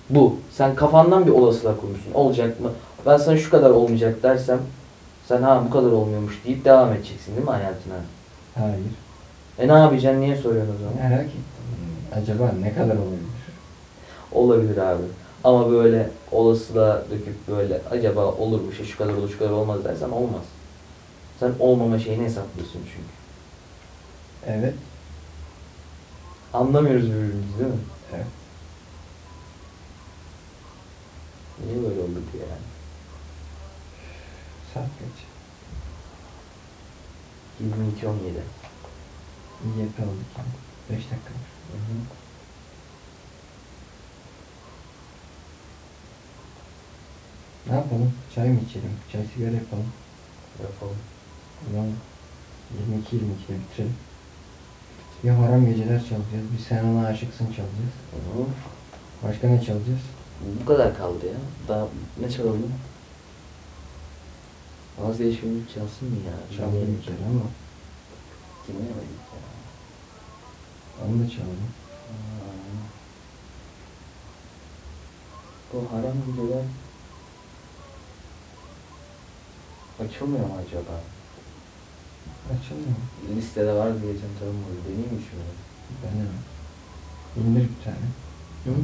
Bu. Sen kafandan bir olasılığa kurmuşsun. Olacak mı? Ben sana şu kadar olmayacak dersem sen ha bu kadar olmuyormuş deyip devam edeceksin değil mi hayatına? Hayır. E ne yapacaksın? Niye soruyorsun o zaman? Merak ettim. Acaba ne kadar olabilir? Olabilir abi. Ama böyle olasılığa döküp böyle acaba olur bu şey şu kadar olur şu kadar olmaz dersen olmaz. Sen olmama şeyini hesaplıyorsun çünkü. Evet. Anlamıyoruz birbirimizi değil mi? Evet. Niye böyle oldu ki yani? Saat kaç? 22.17. İyi yakaladık yani. 5 dakika. Hı hı. Ne yapalım? Çay mı içelim? Çay sigara yapalım. Yapalım. Ulan 22-22'de bitirelim. Bir haram geceler çalacağız. Bir sen ona aşıksın çalacağız. Hı. Başka ne çalacağız? Bu kadar kaldı ya. Daha ne çalalım? Vazgeçmemiz çalsın mı ya? Kere ama Dinlemedik ya. onu da çalalım. Aa. Bu haram geceler açılmıyor mu acaba? Mı? Listede vardı geçen tarım var. Deneyim mi şunu? Ben de İndir bir tane. Hı?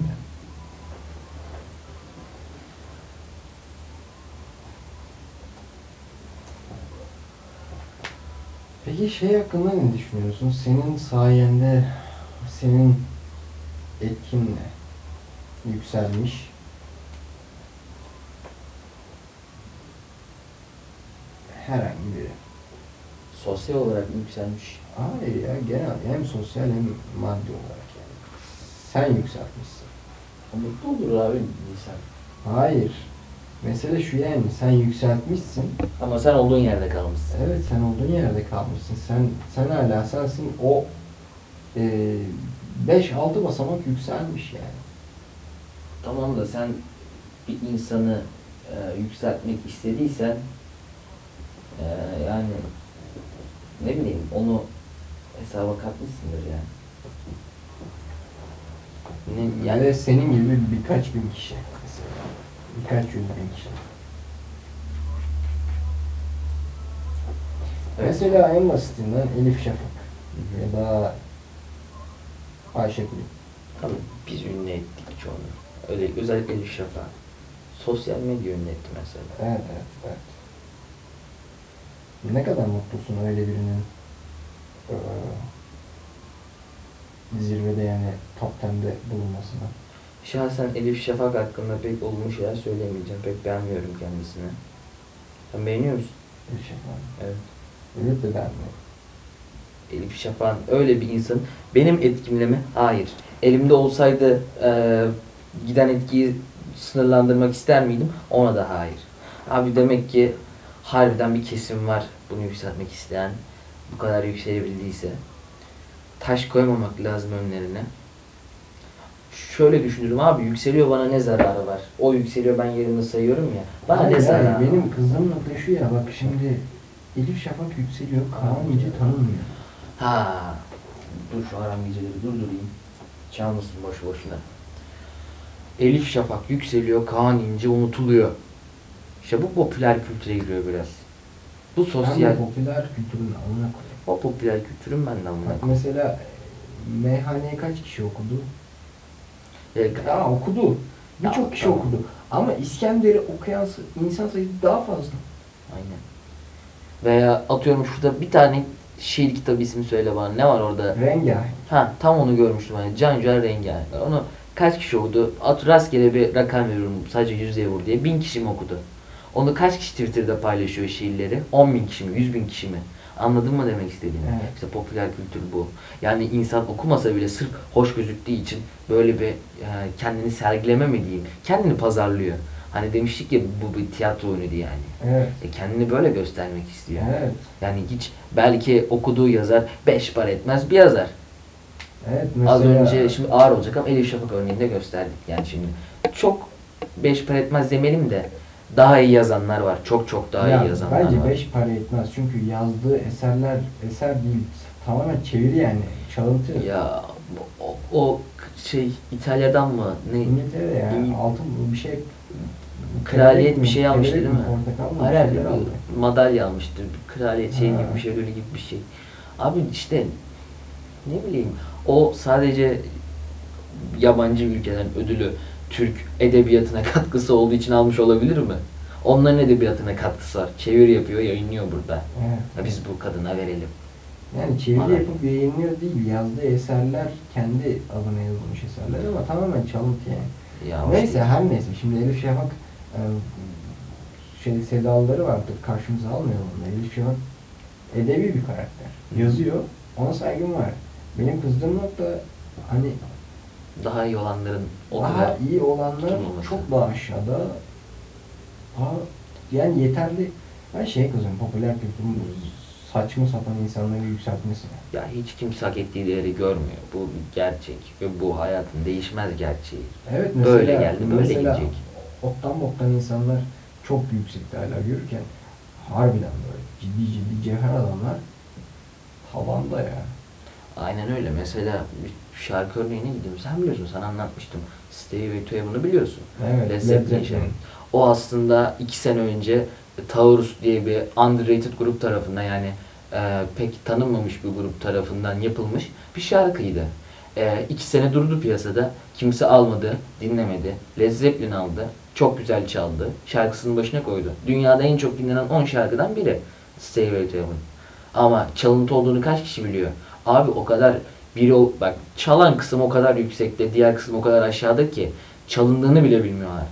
Peki şey hakkında ne düşünüyorsun? Senin sayende, senin etkinle yükselmiş herhangi biri. Sosyal olarak yükselmiş. Hayır ya genel hem sosyal hem maddi olarak yani. Sen yükseltmişsin. Mutlu olur abi insan. Hayır. Mesele şu yani sen yükseltmişsin. Ama sen olduğun yerde kalmışsın. Evet sen olduğun yerde kalmışsın. Sen sen hala sensin o 5-6 basamak yükselmiş yani. Tamam da sen bir insanı e, yükseltmek istediysen e, yani ne bileyim onu hesaba katmışsındır yani. Ne, Yani senin gibi birkaç bin kişi. Birkaç bin kişi. Evet. Mesela en basitinden Elif Şafak ya da Ayşe Kulüp. Tabii biz ünlü ettik çoğunu. Öyle özellikle Elif Şafak. Sosyal medya ünlü etti mesela. Evet, evet, evet. Ne kadar mutlusun öyle birinin eee, zirvede yani top 10'de bulunmasına. Şahsen Elif Şafak hakkında pek olumlu şeyler söyleyemeyeceğim. Pek beğenmiyorum kendisini. Sen beğeniyor musun? Elif Şafak. Evet. Elif de mi? Elif Şafak'ın öyle bir insan. Benim etkimle mi? Hayır. Elimde olsaydı e, giden etkiyi sınırlandırmak ister miydim? Ona da hayır. Abi demek ki harbiden bir kesim var bunu yükseltmek isteyen. Bu kadar yükselebildiyse. Taş koymamak lazım önlerine. Şöyle düşünürüm abi yükseliyor bana ne zararı var? O yükseliyor ben yerimde sayıyorum ya. Bana Hayır, ne zararı var? Benim kızdığım nokta şu ya bak şimdi Elif Şafak yükseliyor, Kaan Yüce tanınmıyor. Ha, dur şu haram geceleri durdurayım. Çalmasın boşu boşuna. Elif Şafak yükseliyor, Kaan İnce unutuluyor. İşte bu popüler kültüre giriyor biraz. Bu Ben sosyal, de popüler kültürün amına koyayım. o popüler kültürün ben de amına Bak koyayım. mesela meyhaneye kaç kişi okudu? Ya okudu. Birçok kişi tamam. okudu. Ama İskender'i okuyan insan sayısı daha fazla. Aynen. Veya atıyorum şurada bir tane şiir kitabı ismi söyle bana. Ne var orada? Rengarenk. Ha tam onu görmüştüm. Yani Can Yücel Rengarenk. Onu kaç kişi okudu? At rastgele bir rakam veriyorum sadece yüzeye vur diye. Bin kişi mi okudu? Onu kaç kişi Twitter'da paylaşıyor şiirleri? 10 bin kişi mi? 100 bin kişi mi? Anladın mı demek istediğimi? Evet. İşte popüler kültür bu. Yani insan okumasa bile sırf hoş gözüktüğü için böyle bir e, kendini sergileme mi diyeyim? Kendini pazarlıyor. Hani demiştik ya bu bir tiyatro oyunu diye yani. Evet. E, kendini böyle göstermek istiyor. Evet. Yani hiç belki okuduğu yazar beş para etmez bir yazar. Evet Az mesela önce şimdi ağır olacak ama Elif Şafak örneğinde gösterdik. Yani şimdi çok beş para etmez demeyelim de daha iyi yazanlar var. Çok çok daha Ya iyi yazanlar bence var. beş para etmez çünkü yazdığı eserler eser değil tamamen çeviri yani çalıntı. Ya o, o şey İtalya'dan mı ne? İngiltere'de ya İng- altın bir şey Kraliyet bir şey almıştı değil mi? Portakal mı? bir Hayır şeyler aldı. bir madalya almıştır. Bir kraliyet şey Ha. gibi bir şey ödülü gibi bir şey. Abi işte ne bileyim o sadece yabancı ülkelerin ödülü Türk edebiyatına katkısı olduğu için almış olabilir mi? Onların edebiyatına katkısı var. Çeviri yapıyor, yayınlıyor burada. Evet. Biz bu kadına verelim. Yani çeviri yapıp yayınlıyor değil yazdığı eserler kendi adına yazılmış eserler ama tamamen çalıntı yani. Ya Neyse her neyse şimdi Elif Şafak e, şey sedaları vardır karşımıza almayalım da Elif Şafak edebi bir karakter. Yazıyor ona saygım var. Benim kızdığım nokta hani daha iyi olanların o daha kadar iyi olanlar çok daha aşağıda. Daha yani yeterli. Ben şey kızıyorum popüler kültürün saçma sapan insanları yükseltmesine. ya hiç kimse hak ettiği değeri görmüyor. Bu bir gerçek ve bu hayatın değişmez gerçeği. Evet mesela, Böyle geldi, böyle mesela gidecek. Ottan boktan insanlar çok yüksekte hala görürken harbiden böyle ciddi ciddi cevher adamlar tavanda ya. Aynen öyle. Mesela bir şarkı örneğine gideyim. Sen biliyorsun, sana anlatmıştım. Stevie Ray bunu biliyorsun. Evet. Led Zeppelin şey. O aslında iki sene önce Taurus diye bir underrated grup tarafından yani e, pek tanınmamış bir grup tarafından yapılmış bir şarkıydı. E, iki sene durdu piyasada. Kimse almadı, dinlemedi. Led Zeppelin aldı. Çok güzel çaldı. Şarkısının başına koydu. Dünyada en çok dinlenen 10 şarkıdan biri. Stevie Ray Vaughan. Ama çalıntı olduğunu kaç kişi biliyor? Abi o kadar biri o bak çalan kısım o kadar yüksekte, diğer kısım o kadar aşağıda ki çalındığını bile bilmiyorlar.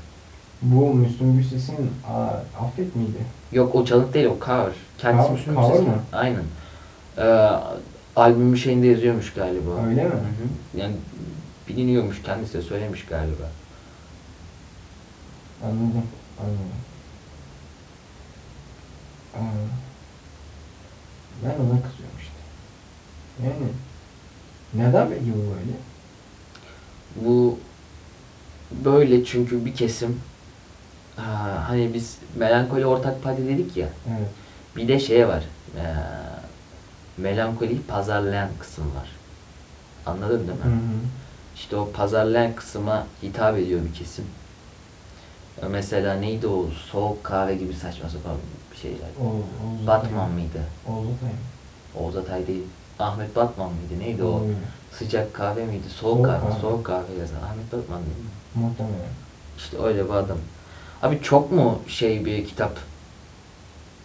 Bu Müslüm Gürses'in affet miydi? Yok o çalık değil o cover. Kendisi Cover- Müslüm cover mı? Aynen. Ee, albümün şeyinde yazıyormuş galiba. Öyle mi? Hı hı. Yani biliniyormuş kendisi de söylemiş galiba. Anladım. Anladım. Aa, ben ona kızıyorum. Yani neden peki bu böyle? Bu böyle çünkü bir kesim ha, hani biz melankoli ortak payda dedik ya Evet. bir de şey var ee, melankoliyi pazarlayan kısım var. Anladın değil mi? Hı hı. İşte o pazarlayan kısma hitap ediyor bir kesim. Ya Mesela neydi o soğuk kahve gibi saçma sapan bir şeyler. O, Oğuz Batman Atay. mıydı? Oğuz Atay mı? Oğuz Atay değil. Ahmet Batman mıydı? Neydi o? Olabilir. Sıcak kahve miydi? Soğuk, Soğuk kahve. kahve. Soğuk kahve yazan. Ahmet Batman değil mi? Muhtemelen. İşte öyle bir adam. Abi çok mu şey bir kitap?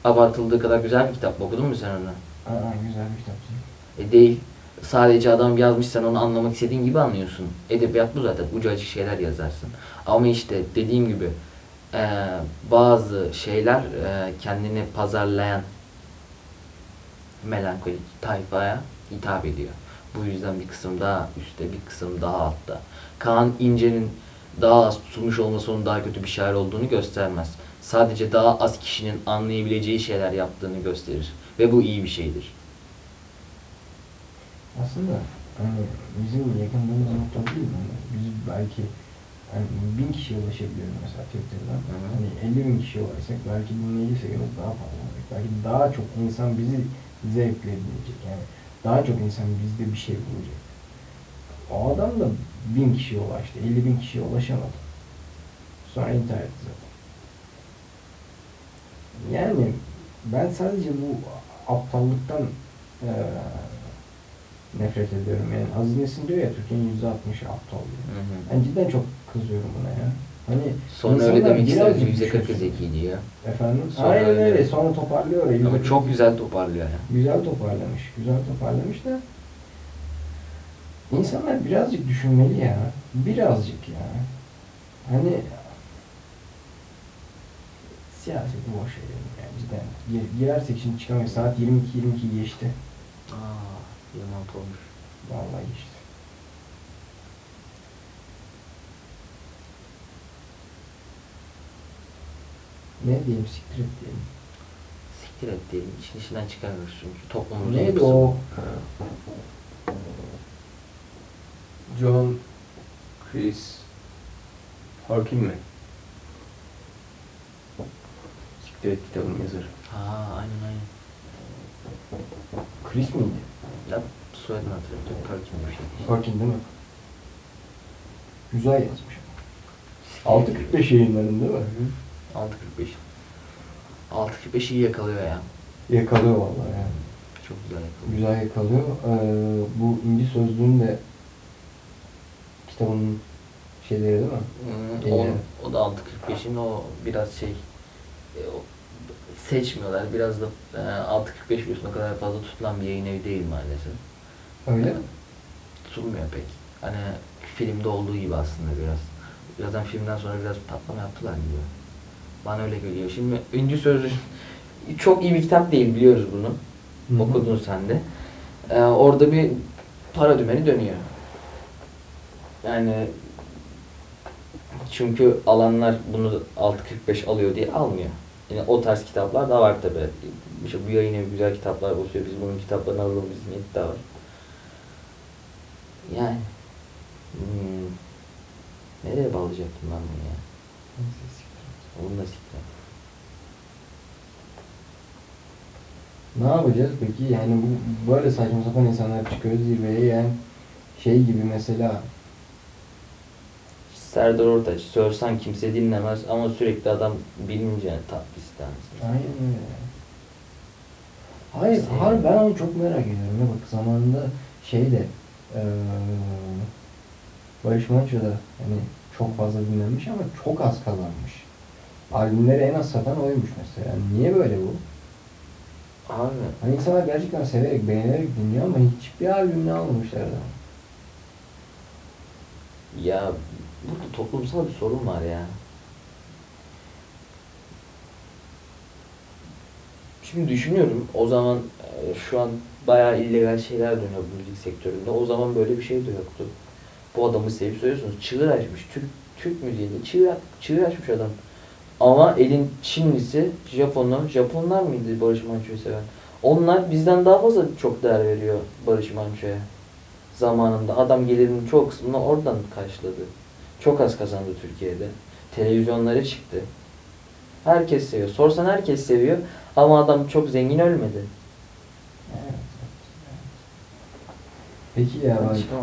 Abartıldığı kadar güzel bir kitap mı? Okudun mu sen onu? Aa, güzel bir kitap. E değil. Sadece adam yazmış sen onu anlamak istediğin gibi anlıyorsun. Edebiyat bu zaten. Ucu açık şeyler yazarsın. Ama işte dediğim gibi e, bazı şeyler e, kendini pazarlayan melankolik tayfaya hitap ediyor. Bu yüzden bir kısım daha üstte, bir kısım daha altta. Kaan İnce'nin daha az tutulmuş olması onun daha kötü bir şair olduğunu göstermez. Sadece daha az kişinin anlayabileceği şeyler yaptığını gösterir. Ve bu iyi bir şeydir. Aslında hani bizim yakınlığımız nokta değil mi? Hani Biz belki hani bin kişiye ulaşabiliyoruz mesela Twitter'dan. Hani 50 bin kişiye ulaşsak belki dinleyici sayımız daha fazla olacak. Belki daha çok insan bizi zevkle dinleyecek. Yani daha çok insan bizde bir şey bulacak. O adam da bin kişiye ulaştı. 50 bin kişiye ulaşamadı. Sonra intihar etti zaten. Yani ben sadece bu aptallıktan eee nefret ediyorum. Yani Aziz Nesin diyor ya Türkiye'nin %60'ı aptal diyor. Hı hı. Ben cidden çok kızıyorum buna ya. Hani Sonra öyle demek birazcık Yüzde kırkı zekiydi ya. Efendim? Sonra Aynen öyle. öyle. Sonra toparlıyor orayı. Ama çok güzel toparlıyor ya. Güzel toparlamış. Güzel toparlamış da insanlar birazcık düşünmeli ya. Birazcık ya. Hani siyaseti boş verelim yani cidden. Gir- Girersek şimdi çıkamayız. Saat 22-22 geçti. Aa, 26 olmuş. Vallahi geçti. Ne diyeyim siktir et diyelim. Siktir et diyelim. İşin içinden çıkarırız çünkü toplumumuzun Neydi yapısı o? bu. John Chris Harkin mi? Siktir et kitabın yazarı. Ha, aynen aynen. Chris miydi? Ya soyadını hatırlıyorum. Perkin bir şey. Harkin değil mi? Güzel yazmış. Siktir et. 6.45 yayınlarında değil mi? Hı hı. 6.45. 6.45 iyi yakalıyor ya. Yakalıyor vallahi yani. Çok güzel yakalıyor. Güzel yakalıyor. Ee, bu İnci Sözlüğün de kitabının şeyleri değil mi? Hı, İyi. o, o da 6.45'in o biraz şey e, o, seçmiyorlar. Biraz da e, 6.45 biliyorsun o kadar fazla tutulan bir yayın evi değil maalesef. Öyle mi? Tutulmuyor pek. Hani filmde olduğu gibi aslında biraz. Zaten filmden sonra biraz patlama yaptılar gibi. Bana öyle geliyor. Şimdi Üncü Sözlü çok iyi bir kitap değil biliyoruz bunu. Hı hı. Okudun sen de. Ee, orada bir para dümeni dönüyor. Yani çünkü alanlar bunu 6.45 alıyor diye almıyor. Yine o tarz kitaplar da var tabi. İşte bu yayın güzel kitaplar basıyor. Biz bunun kitaplarını alalım bizim niyeti de var. Yani hmm, nereye bağlayacaktım ben bunu ya? Onu da siktir. Ne yapacağız peki? Yani bu böyle saçma sapan insanlar çıkıyor zirveye yani şey gibi mesela Serdar Ortaç sorsan kimse dinlemez ama sürekli adam bilince tatlı ister. Aynen öyle. Hayır, Şey- har ben onu çok merak ediyorum. Ya bak zamanında şeyde eee Barış Manço da hani çok fazla dinlenmiş ama çok az kazanmış. Albümleri en az satan oymuş mesela. Niye böyle bu? Abi Hani insanlar gerçekten severek, beğenerek dinliyor ama hiçbir albümünü almamışlar da. ya burada toplumsal bir sorun var ya. Şimdi düşünüyorum o zaman e, şu an bayağı illegal şeyler dönüyor bu müzik sektöründe. O zaman böyle bir şey de yoktu. Bu adamı sevip söylüyorsunuz. Çığır açmış. Türk, Türk müziğinde çığır, çığır açmış adam. Ama elin Çinlisi, Japonu, Japonlar mıydı Barış Manço'yu seven? Onlar bizden daha fazla çok değer veriyor Barış Manço'ya. Zamanında adam gelirinin çok kısmını oradan karşıladı. Çok az kazandı Türkiye'de. Televizyonlara çıktı. Herkes seviyor. Sorsan herkes seviyor ama adam çok zengin ölmedi. Evet. Peki ya Ben içinden.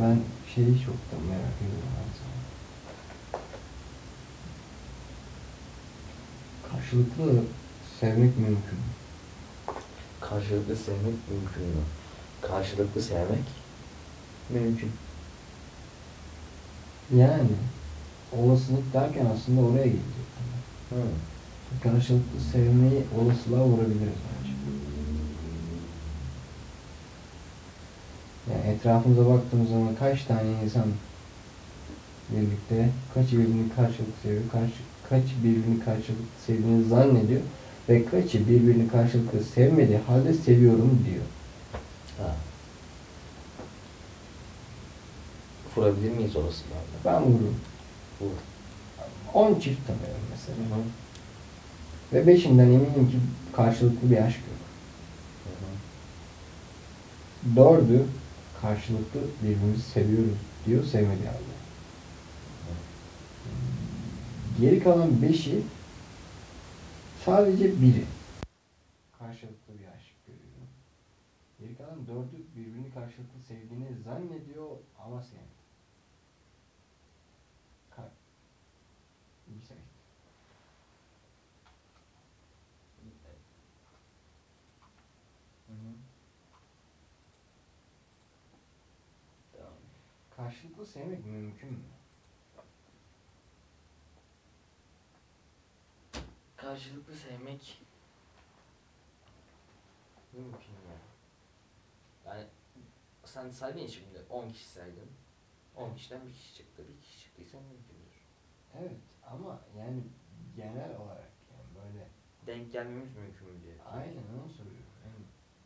ben şeyi çok da merak ediyorum her zaman. Karşılıklı sevmek mümkün mü? Karşılıklı sevmek mümkün mü? Karşılıklı sevmek mümkün. Yani olasılık derken aslında oraya gelecek. Hı. Karşılıklı sevmeyi olasılığa vurabiliriz bence. Yani etrafımıza baktığımız zaman kaç tane insan birlikte kaç birbirini karşılıklı seviyor, kaç, kaç birbirini karşılıklı sevdiğini zannediyor ve kaçı birbirini karşılıklı sevmediği halde seviyorum diyor. Ha. Vurabilir miyiz olasılığa? Ben vururum. Vur. 10 çift tanıyorum mesela. Hı hı. Ve beşinden eminim ki karşılıklı bir aşk yok. Hı hı. Dördü karşılıklı birbirimizi seviyoruz diyor sevmediği halde. Geri kalan beşi sadece biri karşılıklı bir aşk görüyor. Geri kalan dördü birbirini karşılıklı sevdiğini zannediyor ama sevmiyor. Karşılıklı sevmek mümkün mü? Karşılıklı sevmek mümkün ya. Yani sen saydın ya şimdi 10 kişi saydın. 10 kişiden bir kişi çıktı. Bir kişi çıktıysa mümkündür. Evet ama yani genel olarak yani böyle Denk gelmemiz mümkün mü diye. aynen onu soruyorum. Yani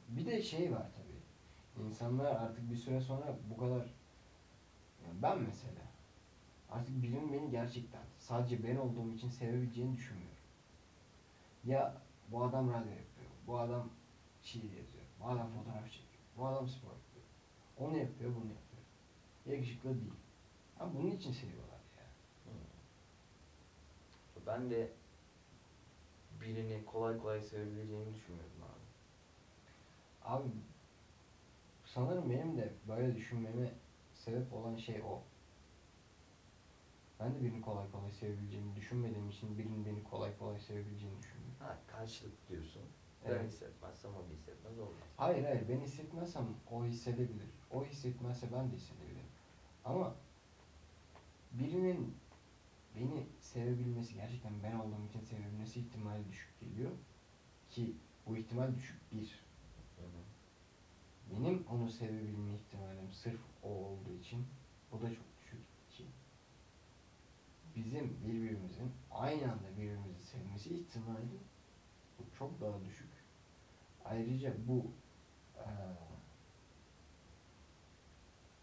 bir de şey var tabii. İnsanlar artık bir süre sonra bu kadar yani ben mesela artık birinin beni gerçekten sadece ben olduğum için sevebileceğini düşünmüyorum. Ya bu adam radyo yapıyor, bu adam şiir yazıyor, bu adam fotoğraf çekiyor, bu adam spor yapıyor. Onu yapıyor, bunu yapıyor. Yakışıklı değil. Ama bunun için seviyorlar ya. Hmm. Ben de birini kolay kolay sevebileceğimi düşünmüyorum abi. Abi sanırım benim de böyle düşünmeme sebep olan şey o. Ben de birini kolay kolay sevebileceğimi düşünmediğim için birinin beni kolay kolay sevebileceğini düşünmüyorum. Ha karşılık diyorsun. Ben Evet. hissetmezsem o hissetmez olmaz. Hayır hayır ben hissetmezsem o hissedebilir. O hissetmezse ben de hissedebilirim. Ama birinin beni sevebilmesi gerçekten ben olduğum için sevebilmesi ihtimali düşük geliyor. Ki bu ihtimal düşük bir. Hı hı. Benim onu sevebilme ihtimalim sırf o olduğu için bu da çok düşük ki bizim birbirimizin aynı anda birbirimizi sevmesi ihtimali çok daha düşük. Ayrıca bu eee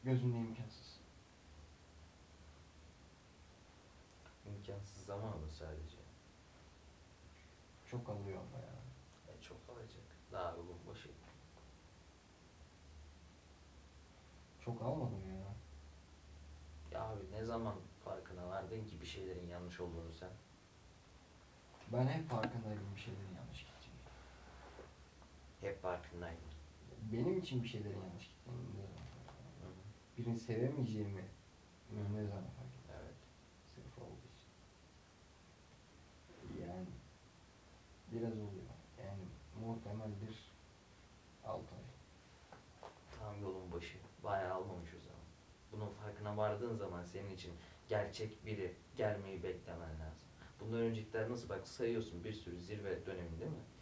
gözünde imkansız. İmkansız zaman olur sadece. Çok alıyor ama ya. E, çok alacak. Daha uygun başı. Çok almadım ya. Ya abi ne zaman farkına vardın ki bir şeylerin yanlış olduğunu sen? Ben hep farkındaydım bir şeylerin. Hep farkındaydın. Benim için bir şeylerin yanlış gittiğini ne zaman fark ettim? Birini sevemeyeceğimi ne zaman fark ettim? Evet. Sırf olduğu için. Yani biraz oluyor. Yani muhtemeldir 6 ay. Tam yolun başı. Bayağı almamış o zaman. Bunun farkına vardığın zaman senin için gerçek biri gelmeyi beklemen lazım. Bundan öncekiler nasıl bak sayıyorsun bir sürü zirve dönemi değil mi?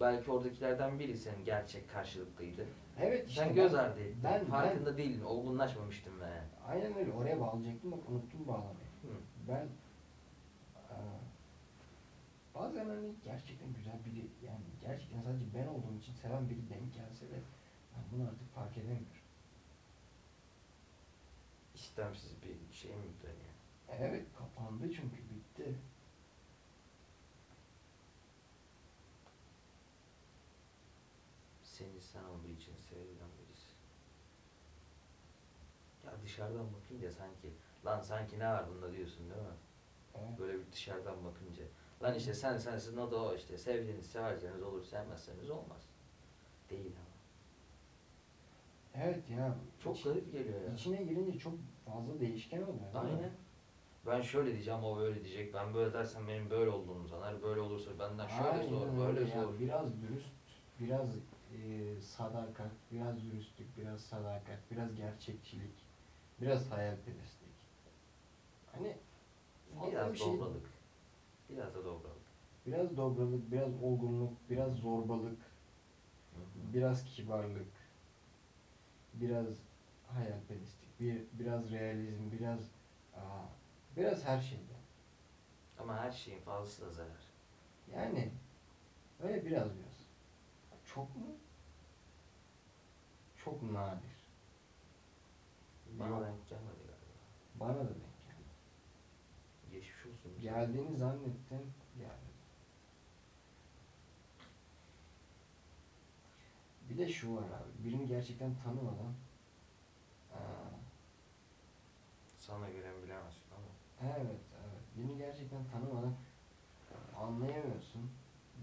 Belki oradakilerden biri senin gerçek karşılıklıydı. Evet işte Sen göz ben- ardı ettin. Ben, Farkında ben, değildin. Olgunlaşmamıştın be. aynen öyle oraya bağlayacaktım bak unuttum bağlamayı. Hı. Ben eee, bazen hani gerçekten güzel biri yani gerçekten sadece ben olduğum için seven biri denk gelse de ben bunu artık fark edemiyorum. İstemsiz bir şey mi dönüyor? Evet kapandı çünkü bitti. Seni sen olduğu için sevilen birisi. Ya dışarıdan bakınca sanki, lan sanki ne var bunda diyorsun değil mi? Evet. Böyle bir dışarıdan bakınca. Lan işte sen sensin o da o işte. Sevdiğiniz severseniz olur sevmezseniz olmaz. Değil ama. Evet ya. Çok iç- garip geliyor ya. İçine girince çok fazla değişken oluyor. mi? Aynen. Ben şöyle diyeceğim, o böyle diyecek. Ben böyle dersem benim böyle olduğumu sanar. Böyle olursa benden şöyle Aynen zor, öyle böyle ya. zor. Biraz dürüst, biraz e, sadakat, biraz dürüstlük, biraz sadakat, biraz gerçekçilik, biraz hayalperestlik. Hani Biraz bir şey- dobralık. Biraz da dobralık. Biraz dobralık, biraz olgunluk, biraz zorbalık, biraz kibarlık, biraz hayalperestlik, bir, biraz realizm, biraz aa, biraz her şeyden. Ama her şeyin fazlası da zarar. Yani öyle biraz biraz. Çok mu? Çok nadir. Bana Yok. denk gelmedi galiba. Bana da denk geldi. Geçmiş olsun. Geldiğini zannettim, gelmedi. Bir de şu var abi, birini gerçekten tanımadan aa, Sana gören bilemezsin ama. evet, evet, birini gerçekten tanımadan anlayamıyorsun.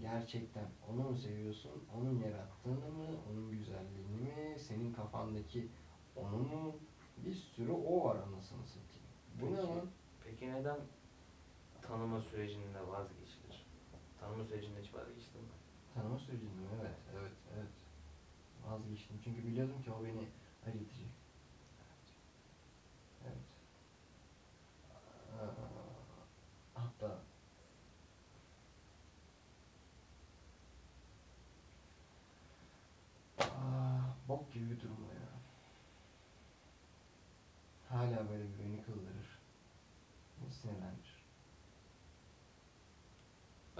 Gerçekten onu mu seviyorsun, onun yarattığını mı, onun güzelliğini mi, senin kafandaki onu mu? Bir sürü o var anasını satayım. Bu ne Peki. lan? Peki neden tanıma sürecinde vazgeçilir? Tanıma sürecinde hiç vazgeçtin mi? Tanıma sürecinde mi? Evet, evet, evet. Vazgeçtim. Çünkü biliyordum ki o beni acıtacak. Evet. Aa, Hatta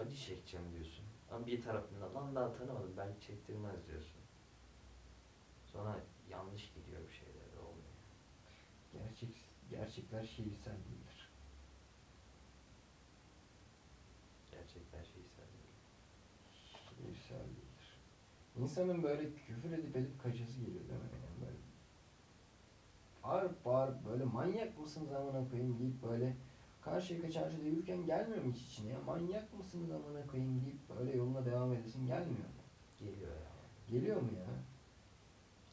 acı çekeceğim diyorsun. Ama bir tarafında lan daha tanımadım belki çektirmez diyorsun. Sonra yanlış gidiyor bir şeyler olmuyor. Gerçek, gerçekler şiirsel değildir. Gerçekten şey sanıyorum. Şiirsel değildir. İnsanın böyle küfür edip edip kaçası geliyor değil mi? Yani böyle bağırıp bağırıp böyle manyak mısınız amına koyayım deyip böyle karşıya çarşıda yürürken gelmiyor mu hiç içine ya? Manyak mısınız amına koyayım deyip böyle yoluna devam edesin gelmiyor mu? Geliyor ya. Geliyor mu ya?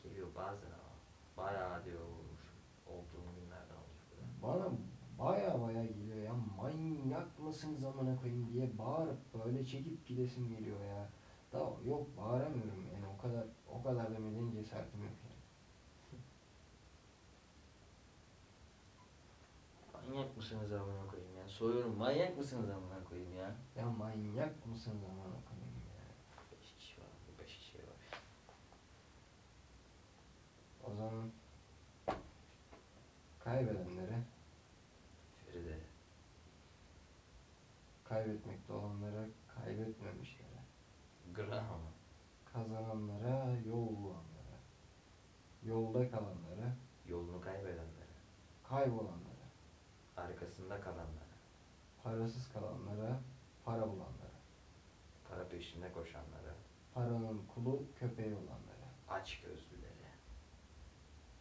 Geliyor bazen ama. Bayağı diyor olmuş. Olduğum günlerden olmuş bu da. Bana baya baya geliyor ya manyak mısınız amına koyayım diye bağırıp böyle çekip gidesim geliyor ya. Da yok bağıramıyorum yani o kadar o kadar da medeni cesaretim yok yani. Manyak mısınız amına koyayım ya? Soruyorum manyak mısınız amına koyayım ya? Ya manyak mısınız amına koyayım ya. Beş kişi var. Beş kişi var. O zaman kaybedenlere, Feride. kaybetmekte olanlara, kaybetmemişlere, Graham. kazananlara, yol bulanlara, yolda kalanlara, Yolunu kaybedenlere. kaybolanlara, Arkasında kalanlara. parasız kalanlara, para bulanlara, Para peşinde koşanlara. paranın kulu köpeği olanlara, Aç gözlülere.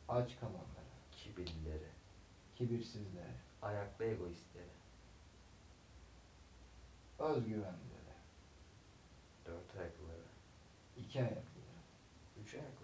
aç kalanlara, Kibirlilere. kibirsizlere, Ayaklı egoistlere. özgüvenlilere, Dört ayaklılara. iki ayaklılara, Üç ayaklılara.